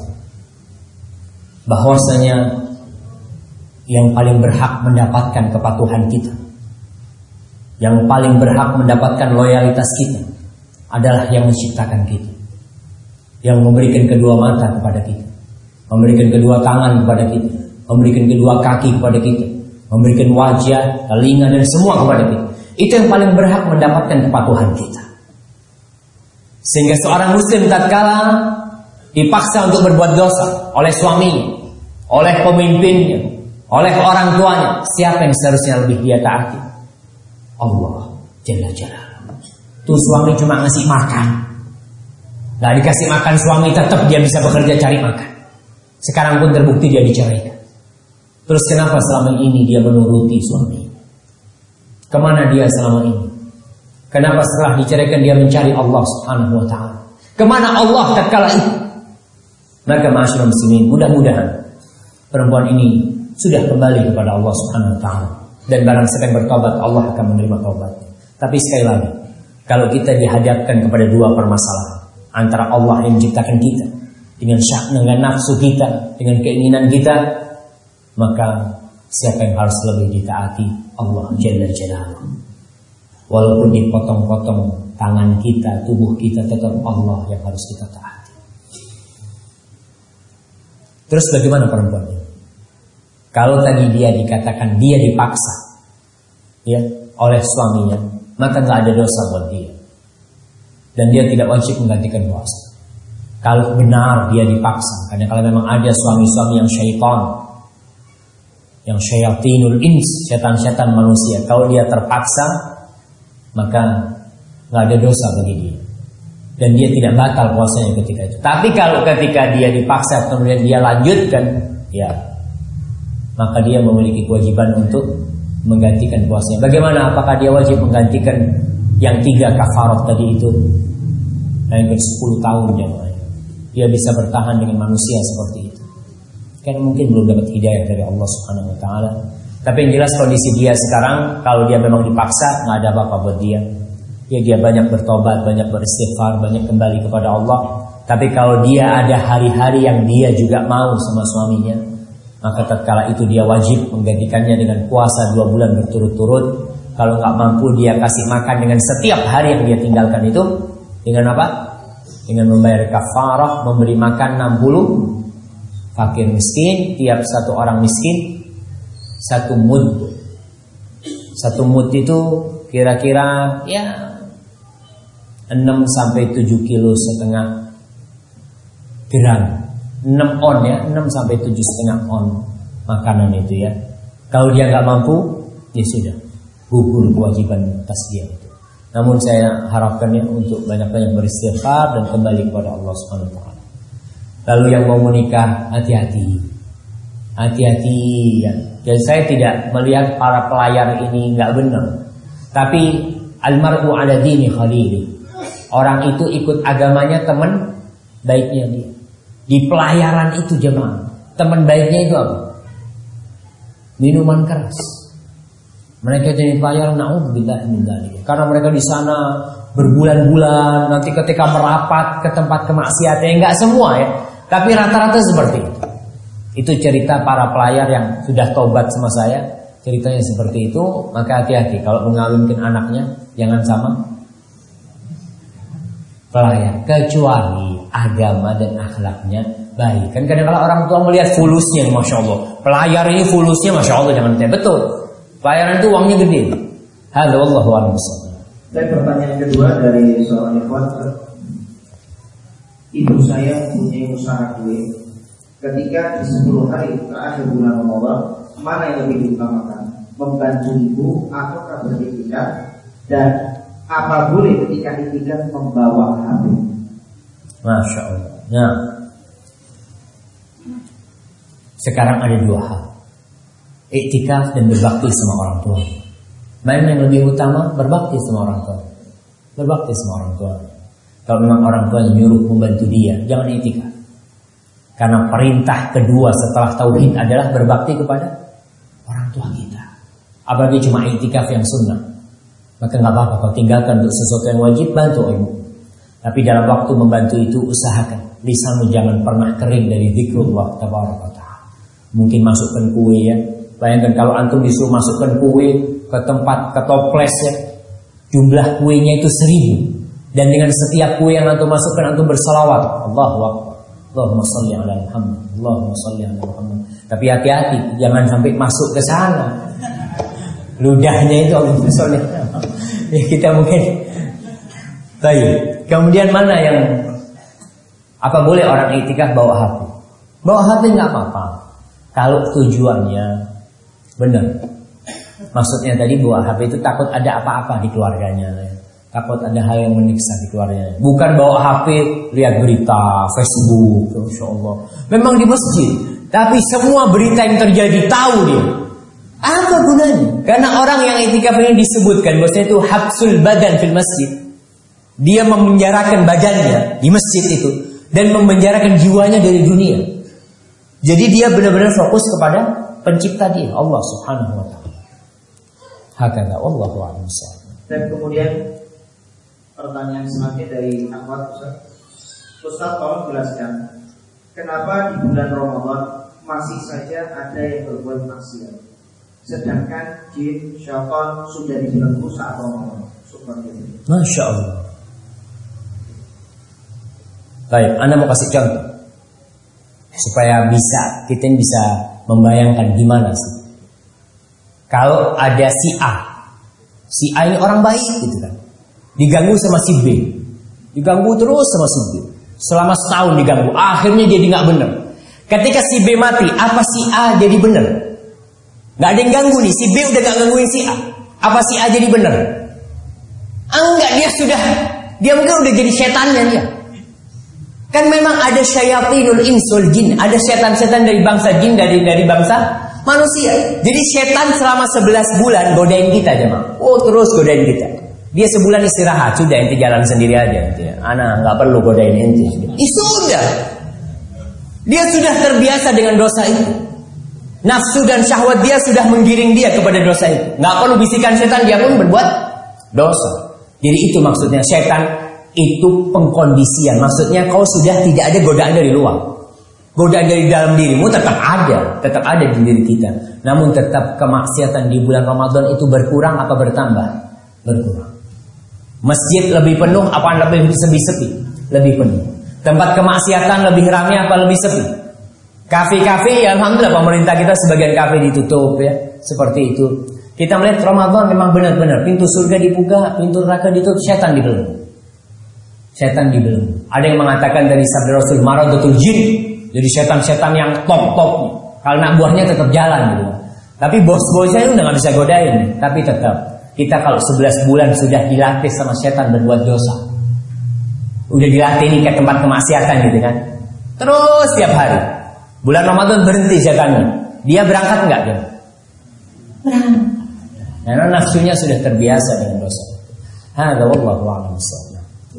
bahwasanya yang paling berhak mendapatkan kepatuhan kita, yang paling berhak mendapatkan loyalitas kita adalah yang menciptakan kita, yang memberikan kedua mata kepada kita, memberikan kedua tangan kepada kita, memberikan kedua kaki kepada kita, memberikan wajah, telinga dan semua kepada kita. Itu yang paling berhak mendapatkan kepatuhan kita. Sehingga seorang muslim tatkala dipaksa untuk berbuat dosa oleh suaminya, oleh pemimpinnya, oleh orang tuanya, siapa yang seharusnya lebih dia taati? Allah Jalla Jalla. Tuh suami cuma ngasih makan. Gak dikasih makan suami tetap dia bisa bekerja cari makan. Sekarang pun terbukti dia diceraikan. Terus kenapa selama ini dia menuruti suami? Ke mana dia selama ini? Kenapa setelah diceraikan dia mencari Allah Subhanahu wa taala? Ke mana Allah tatkala itu? Maka masyarakat muslimin, mudah-mudahan perempuan ini sudah kembali kepada Allah Subhanahu wa taala dan barang siapa yang bertobat Allah akan menerima taubatnya. Tapi sekali lagi, kalau kita dihadapkan kepada dua permasalahan antara Allah yang menciptakan kita dengan syak dengan nafsu kita, dengan keinginan kita, maka siapa yang harus lebih ditaati? Allah Jalla Jalaluhu. Walaupun dipotong-potong tangan kita, tubuh kita tetap Allah yang harus kita taati. Terus bagaimana perempuan ini? Kalau tadi dia dikatakan dia dipaksa ya oleh suaminya, maka nggak ada dosa buat dia. Dan dia tidak wajib menggantikan puasa. Kalau benar dia dipaksa, karena kalau memang ada suami-suami yang syaitan, yang syayatinul ins, setan-setan manusia, kalau dia terpaksa, maka nggak ada dosa bagi dia dan dia tidak batal puasanya ketika itu. Tapi kalau ketika dia dipaksa kemudian dia lanjutkan, ya maka dia memiliki kewajiban untuk menggantikan puasanya. Bagaimana? Apakah dia wajib menggantikan yang tiga kafarat tadi itu? Ke 10 tahun jemaah. Dia bisa bertahan dengan manusia seperti itu. Kan mungkin belum dapat hidayah dari Allah Subhanahu wa taala. Tapi yang jelas kondisi dia sekarang kalau dia memang dipaksa nggak ada apa-apa buat dia ya dia banyak bertobat, banyak beristighfar, banyak kembali kepada Allah. Tapi kalau dia ada hari-hari yang dia juga mau sama suaminya, maka tatkala itu dia wajib menggantikannya dengan puasa dua bulan berturut-turut. Kalau nggak mampu dia kasih makan dengan setiap hari yang dia tinggalkan itu dengan apa? Dengan membayar kafarah, memberi makan 60 fakir miskin, tiap satu orang miskin satu mud. Satu mud itu kira-kira ya 6 sampai 7 kilo setengah gram 6 on ya 6 sampai 7 setengah on makanan itu ya kalau dia nggak mampu ya sudah gugur kewajiban atas dia itu namun saya harapkannya untuk banyak-banyak beristighfar dan kembali kepada Allah Subhanahu wa taala. Lalu yang mau menikah hati-hati. Hati-hati ya. Dan saya tidak melihat para pelayar ini nggak benar. Tapi almaru ala dini khalili. Orang itu ikut agamanya teman baiknya dia. Di pelayaran itu jemaah. Teman baiknya itu apa? Minuman keras. Mereka jadi pelayaran naudzubillah min Karena mereka di sana berbulan-bulan, nanti ketika merapat ke tempat kemaksiatan, ya enggak semua ya. Tapi rata-rata seperti itu. Itu cerita para pelayar yang sudah tobat sama saya. Ceritanya seperti itu, maka hati-hati kalau mengawinkan anaknya jangan sama pelayan kecuali agama dan akhlaknya baik. Kan kadang kadang orang tua melihat fulusnya, masya Allah. Pelayar ini fulusnya, masya Allah jangan betul. Pelayaran itu uangnya gede. Halo Allah wa Dan pertanyaan kedua dari seorang ikhwan Ibu saya punya usaha kue Ketika di 10 hari terakhir bulan Ramadan Mana yang lebih diutamakan? Membantu ibu atau berzikir Dan Apa boleh ketika itikaf membawa HP? Masya Allah. Nah, sekarang ada dua hal. Iktikaf dan berbakti sama orang tua. Mana yang lebih utama? Berbakti sama orang tua. Berbakti sama orang tua. Kalau memang orang tua nyuruh membantu dia, jangan iktikaf. Karena perintah kedua setelah tauhid adalah berbakti kepada orang tua kita. Apalagi cuma iktikaf yang sunnah. Maka nggak apa-apa kalau tinggalkan untuk sesuatu yang wajib bantu ibu. Tapi dalam waktu membantu itu usahakan lisanmu jangan pernah kering dari zikrullah tabaraka. Mungkin masukkan kue ya. Bayangkan kalau antum disuruh masukkan kue ke tempat ke toples ya. Jumlah kuenya itu seribu. Dan dengan setiap kue yang antum masukkan antum bersalawat. Allahu Akbar. Allahumma salli ala Muhammad. Allahumma salli ala Muhammad. Tapi hati-hati jangan sampai masuk ke sana. Ludahnya itu Allahumma salli Ya, kita mungkin Baik. Kemudian mana yang apa boleh orang itikaf bawa HP? Bawa HP nggak apa-apa. Kalau tujuannya benar. Maksudnya tadi bawa HP itu takut ada apa-apa di keluarganya. Takut ada hal yang menyiksa di keluarganya. Bukan bawa HP lihat berita, Facebook, Insya Allah. Memang di masjid. Tapi semua berita yang terjadi tahu dia. Apa gunanya? Karena orang yang itikaf ini disebutkan bahwasanya itu habsul badan fil masjid. Dia memenjarakan badannya di masjid itu dan memenjarakan jiwanya dari dunia. Jadi dia benar-benar fokus kepada pencipta dia, Allah Subhanahu wa taala. Hakada wallahu a'lam Dan kemudian pertanyaan selanjutnya dari Ahmad Ustaz. Ustaz tolong jelaskan kenapa di bulan Ramadan masih saja ada yang berbuat maksiat sedangkan jin syaitan sudah dibelenggu saat Ramadan. Seperti itu. Masya Allah. Baik, Anda mau kasih contoh supaya bisa kita bisa membayangkan gimana sih. Kalau ada si A, si A ini orang baik gitu kan, diganggu sama si B, diganggu terus sama si B, selama setahun diganggu, akhirnya jadi nggak benar. Ketika si B mati, apa si A jadi benar? Nggak ada yang ganggu nih, si B udah nggak gangguin si A, apa si A jadi benar? Enggak, dia sudah, dia mungkin udah jadi setannya dia. Kan memang ada syayatinul insul jin, ada setan-setan dari bangsa jin dari dari bangsa manusia. Jadi setan selama 11 bulan godain kita aja, Oh, terus godain kita. Dia sebulan istirahat, sudah ente jalan sendiri aja. Anak nggak perlu godain ente. Ih, sudah. Dia sudah terbiasa dengan dosa itu. Nafsu dan syahwat dia sudah menggiring dia kepada dosa itu. Nggak perlu bisikan setan, dia pun berbuat dosa. Jadi itu maksudnya setan itu pengkondisian. Maksudnya kau sudah tidak ada godaan dari luar. Godaan dari dalam dirimu tetap ada, tetap ada di diri kita. Namun tetap kemaksiatan di bulan Ramadan itu berkurang apa bertambah? Berkurang. Masjid lebih penuh apa lebih sepi-sepi? Lebih penuh. Tempat kemaksiatan lebih ramai apa lebih sepi? Kafe-kafe ya alhamdulillah pemerintah kita sebagian kafe ditutup ya. Seperti itu. Kita melihat Ramadan memang benar-benar pintu surga dibuka, pintu neraka ditutup, setan dibelenggu setan dibelenggu. Ada yang mengatakan dari sabda Rasul maradatul jin. Jadi setan-setan yang top-top Kalau nak buahnya tetap jalan gitu. Tapi bos-bosnya itu udah gak bisa godain. Tapi tetap kita kalau 11 bulan sudah dilatih sama setan berbuat dosa. Udah dilatih nih ke tempat kemaksiatan gitu kan. Terus setiap hari. Bulan Ramadan berhenti setannya. Dia berangkat nggak dia? Berangkat. Karena nafsunya sudah terbiasa dengan dosa. Hada wallahu a'lam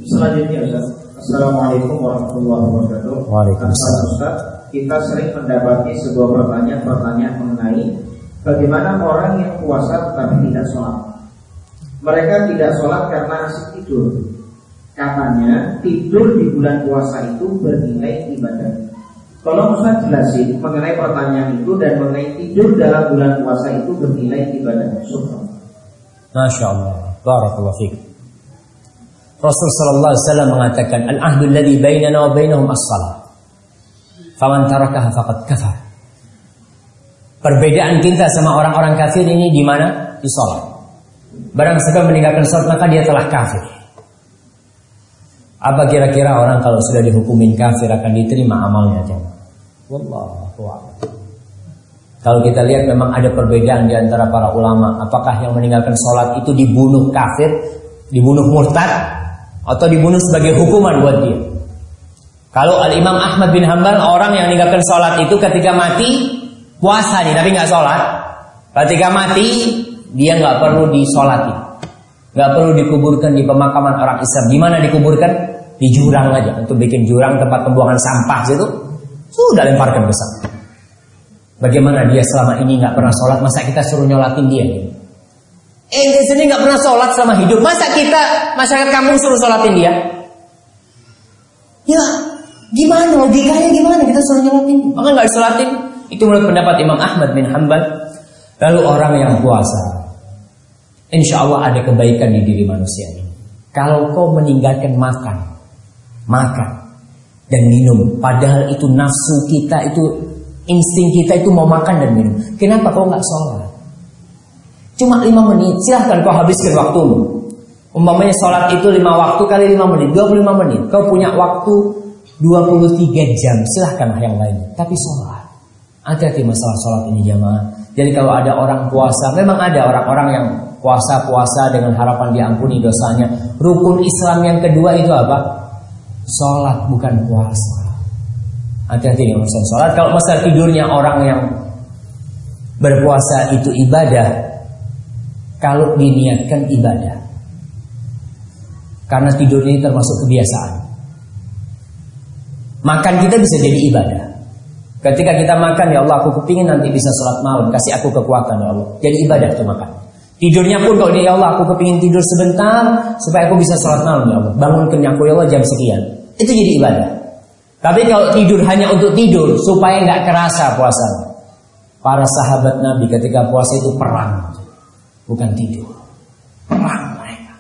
Selanjutnya Ustaz. Assalamualaikum warahmatullahi wabarakatuh. Waalaikumsalam. Ustaz, kita sering mendapati sebuah pertanyaan-pertanyaan mengenai bagaimana orang yang puasa tetapi tidak sholat. Mereka tidak sholat karena asik tidur. Katanya tidur di bulan puasa itu bernilai ibadah. Tolong Ustaz jelasin mengenai pertanyaan itu dan mengenai tidur dalam bulan puasa itu bernilai ibadah. Syukur. Masya Allah. Barakallahu fiqh. Rasul sallallahu alaihi wasallam mengatakan al-ahdu alladhi bainana wa bainahum as-salah. Faman tarakaha faqad kafar. Perbedaan kita sama orang-orang kafir ini di mana? Di salat. Barang siapa meninggalkan salat maka dia telah kafir. Apa kira-kira orang kalau sudah dihukumin kafir akan diterima amalnya jemaah? Wallahu a'lam. Kalau kita lihat memang ada perbedaan di antara para ulama. Apakah yang meninggalkan sholat itu dibunuh kafir Dibunuh murtad atau dibunuh sebagai hukuman buat dia. Kalau Al-Imam Ahmad bin Hambal orang yang meninggalkan sholat itu ketika mati puasa nih tapi nggak sholat. Ketika mati dia nggak perlu disolati, nggak perlu dikuburkan di pemakaman orang Islam. Di mana dikuburkan? Di jurang aja. Untuk bikin jurang tempat pembuangan sampah situ sudah lemparkan besar. Bagaimana dia selama ini nggak pernah sholat? Masa kita suruh nyolatin dia? Eh di sini nggak pernah sholat selama hidup. Masa kita masyarakat kampung suruh sholatin dia? Ya, gimana logikanya gimana kita suruh nyolatin? Maka nggak disolatin. Itu menurut pendapat Imam Ahmad bin Hanbal. Lalu orang yang puasa, insya Allah ada kebaikan di diri manusia ini. Kalau kau meninggalkan makan, makan dan minum, padahal itu nafsu kita itu insting kita itu mau makan dan minum. Kenapa kau nggak sholat? Cuma lima menit, silahkan kau habiskan waktumu. Umpamanya sholat itu lima waktu kali lima menit, 25 menit. Kau punya waktu 23 jam, silahkan yang lain. Tapi sholat. Hati-hati masalah sholat ini jamaah. Jadi kalau ada orang puasa, memang ada orang-orang yang puasa-puasa dengan harapan diampuni dosanya. Rukun Islam yang kedua itu apa? Sholat bukan puasa. Hati-hati ya masalah sholat. Kalau masalah tidurnya orang yang berpuasa itu ibadah, kalau diniatkan ibadah. Karena tidur ini termasuk kebiasaan. Makan kita bisa jadi ibadah. Ketika kita makan ya Allah aku kepingin nanti bisa sholat malam. Kasih aku kekuatan ya Allah. Jadi ibadah itu makan. Tidurnya pun kalau dia ya Allah aku kepingin tidur sebentar Supaya aku bisa sholat malam ya Allah. Bangunkan aku ya Allah jam sekian. Itu jadi ibadah. Tapi kalau tidur hanya untuk tidur Supaya nggak kerasa puasa. Para sahabat Nabi ketika puasa itu perang Bukan tidur Perang mereka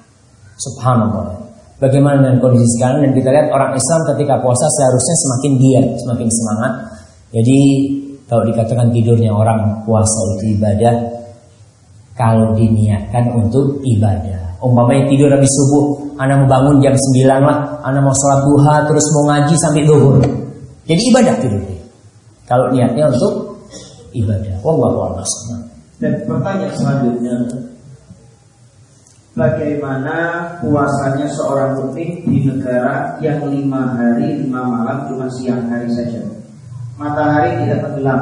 Subhanallah Bagaimana dengan kondisi sekarang Dan kita lihat orang Islam ketika puasa seharusnya semakin giat Semakin semangat jadi kalau dikatakan tidurnya orang puasa itu ibadah, kalau diniatkan untuk ibadah. Umpamanya tidur habis subuh, anak mau bangun jam 9 lah, anak mau sholat duha, terus mau ngaji sampai duhur. Jadi ibadah tidurnya. Kalau niatnya untuk ibadah. Wallahu a'lam. Dan pertanyaan selanjutnya, bagaimana puasanya seorang mukmin di negara yang lima hari lima malam cuma siang hari saja? matahari tidak tenggelam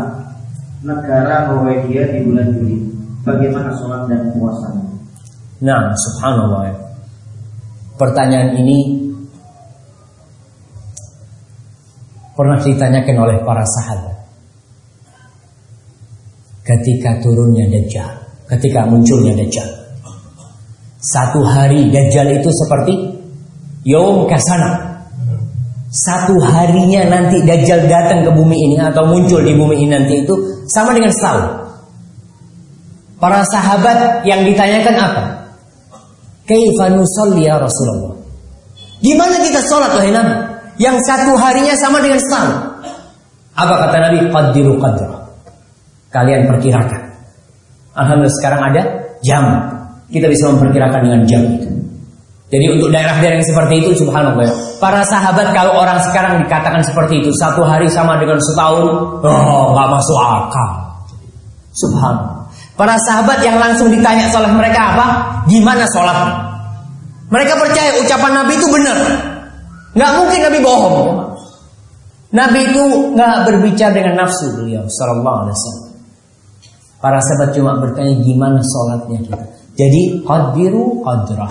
negara Norwegia di bulan Juli. Bagaimana sholat dan puasanya? Nah, subhanallah. Pertanyaan ini pernah ditanyakan oleh para sahabat. Ketika turunnya Dajjal, ketika munculnya Dajjal. Satu hari Dajjal itu seperti Yom Kasana, satu harinya nanti Dajjal datang ke bumi ini atau muncul di bumi ini nanti itu sama dengan setahun. Para sahabat yang ditanyakan apa? Kaifa ya Rasulullah? Gimana kita sholat wahai Nabi? Yang satu harinya sama dengan setahun. Apa kata Nabi? Qaddiru qadra. Kalian perkirakan. Alhamdulillah sekarang ada jam. Kita bisa memperkirakan dengan jam itu. Jadi untuk daerah-daerah yang seperti itu subhanallah. Para sahabat kalau orang sekarang dikatakan seperti itu satu hari sama dengan setahun, oh nggak masuk akal. Subhanallah. Para sahabat yang langsung ditanya sholat mereka apa? Gimana sholat? Mereka percaya ucapan Nabi itu benar. Nggak mungkin Nabi bohong. Nabi itu nggak berbicara dengan nafsu beliau, Sallallahu Alaihi Wasallam. Para sahabat cuma bertanya gimana sholatnya kita. Jadi qadiru qadrah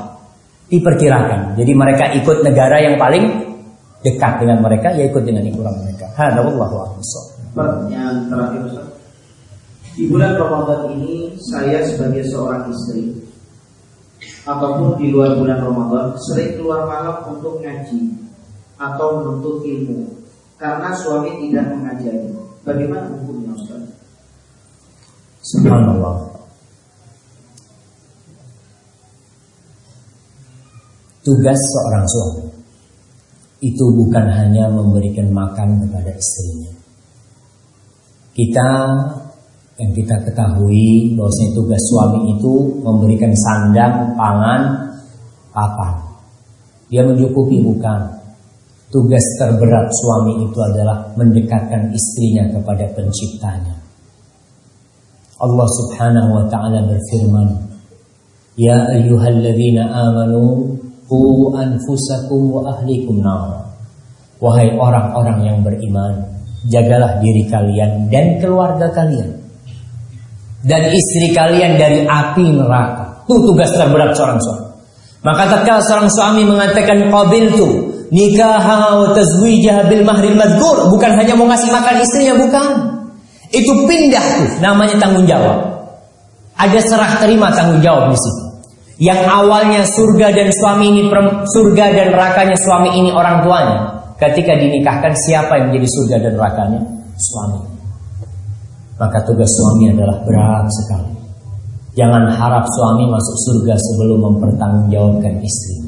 diperkirakan. Jadi mereka ikut negara yang paling dekat dengan mereka, ya ikut dengan ikuran mereka. Hada wallahu Pertanyaan terakhir Ustaz. Di bulan Ramadan ini saya sebagai seorang istri ataupun di luar bulan Ramadan sering keluar malam untuk ngaji atau menuntut ilmu karena suami tidak mengajari. Bagaimana Ustaz? Subhanallah. Tugas seorang suami itu bukan hanya memberikan makan kepada istrinya. Kita yang kita ketahui bahwasanya tugas suami itu memberikan sandang, pangan, papan. Dia mencukupi bukan. Tugas terberat suami itu adalah mendekatkan istrinya kepada penciptanya. Allah Subhanahu wa taala berfirman, Ya ayyuhalladzina amanu qu anfusakum wa ahlikum nar. Wahai orang-orang yang beriman, jagalah diri kalian dan keluarga kalian dan istri kalian dari api neraka. Itu tugas terberat seorang suami. Maka tatkala seorang suami mengatakan qabil tu nikah wa tazwijah bil mahril madhkur, bukan hanya mau ngasih makan istrinya bukan. Itu pindah tuh namanya tanggung jawab. Ada serah terima tanggung jawab di situ. Yang awalnya surga dan suami ini surga dan nerakanya suami ini orang tuanya. Ketika dinikahkan siapa yang menjadi surga dan nerakanya? Suami. Maka tugas suami adalah berat sekali. Jangan harap suami masuk surga sebelum mempertanggungjawabkan istri.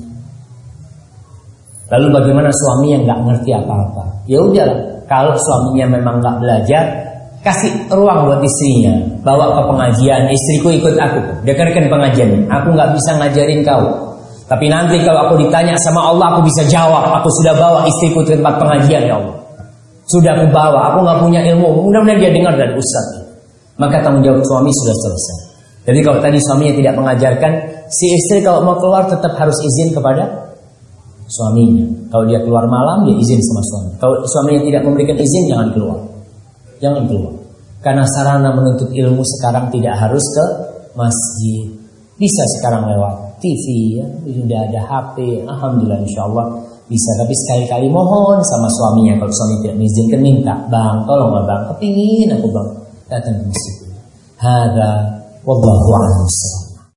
Lalu bagaimana suami yang nggak ngerti apa-apa? Ya udah, kalau suaminya memang nggak belajar, kasih ruang buat istrinya, bawa ke pengajian, istriku ikut aku, dengarkan pengajian. Aku nggak bisa ngajarin kau, tapi nanti kalau aku ditanya sama Allah, aku bisa jawab. Aku sudah bawa istriku ke tempat pengajian ya Allah. Sudah aku bawa, aku nggak punya ilmu. Mudah-mudahan dia dengar dari ustaz. Maka tanggung jawab suami sudah selesai. Jadi kalau tadi suaminya tidak mengajarkan, si istri kalau mau keluar tetap harus izin kepada suaminya. Kalau dia keluar malam, dia izin sama suami. Kalau suaminya tidak memberikan izin, jangan keluar. Jangan keluar. Karena sarana menuntut ilmu sekarang tidak harus ke masjid. Bisa sekarang lewat TV ya, sudah ada HP, alhamdulillah insya Allah bisa. Tapi sekali-kali mohon sama suaminya kalau suami tidak mengizinkan minta, bang tolonglah bang, kepingin aku bang datang ke masjid. Hada wallahu a'lam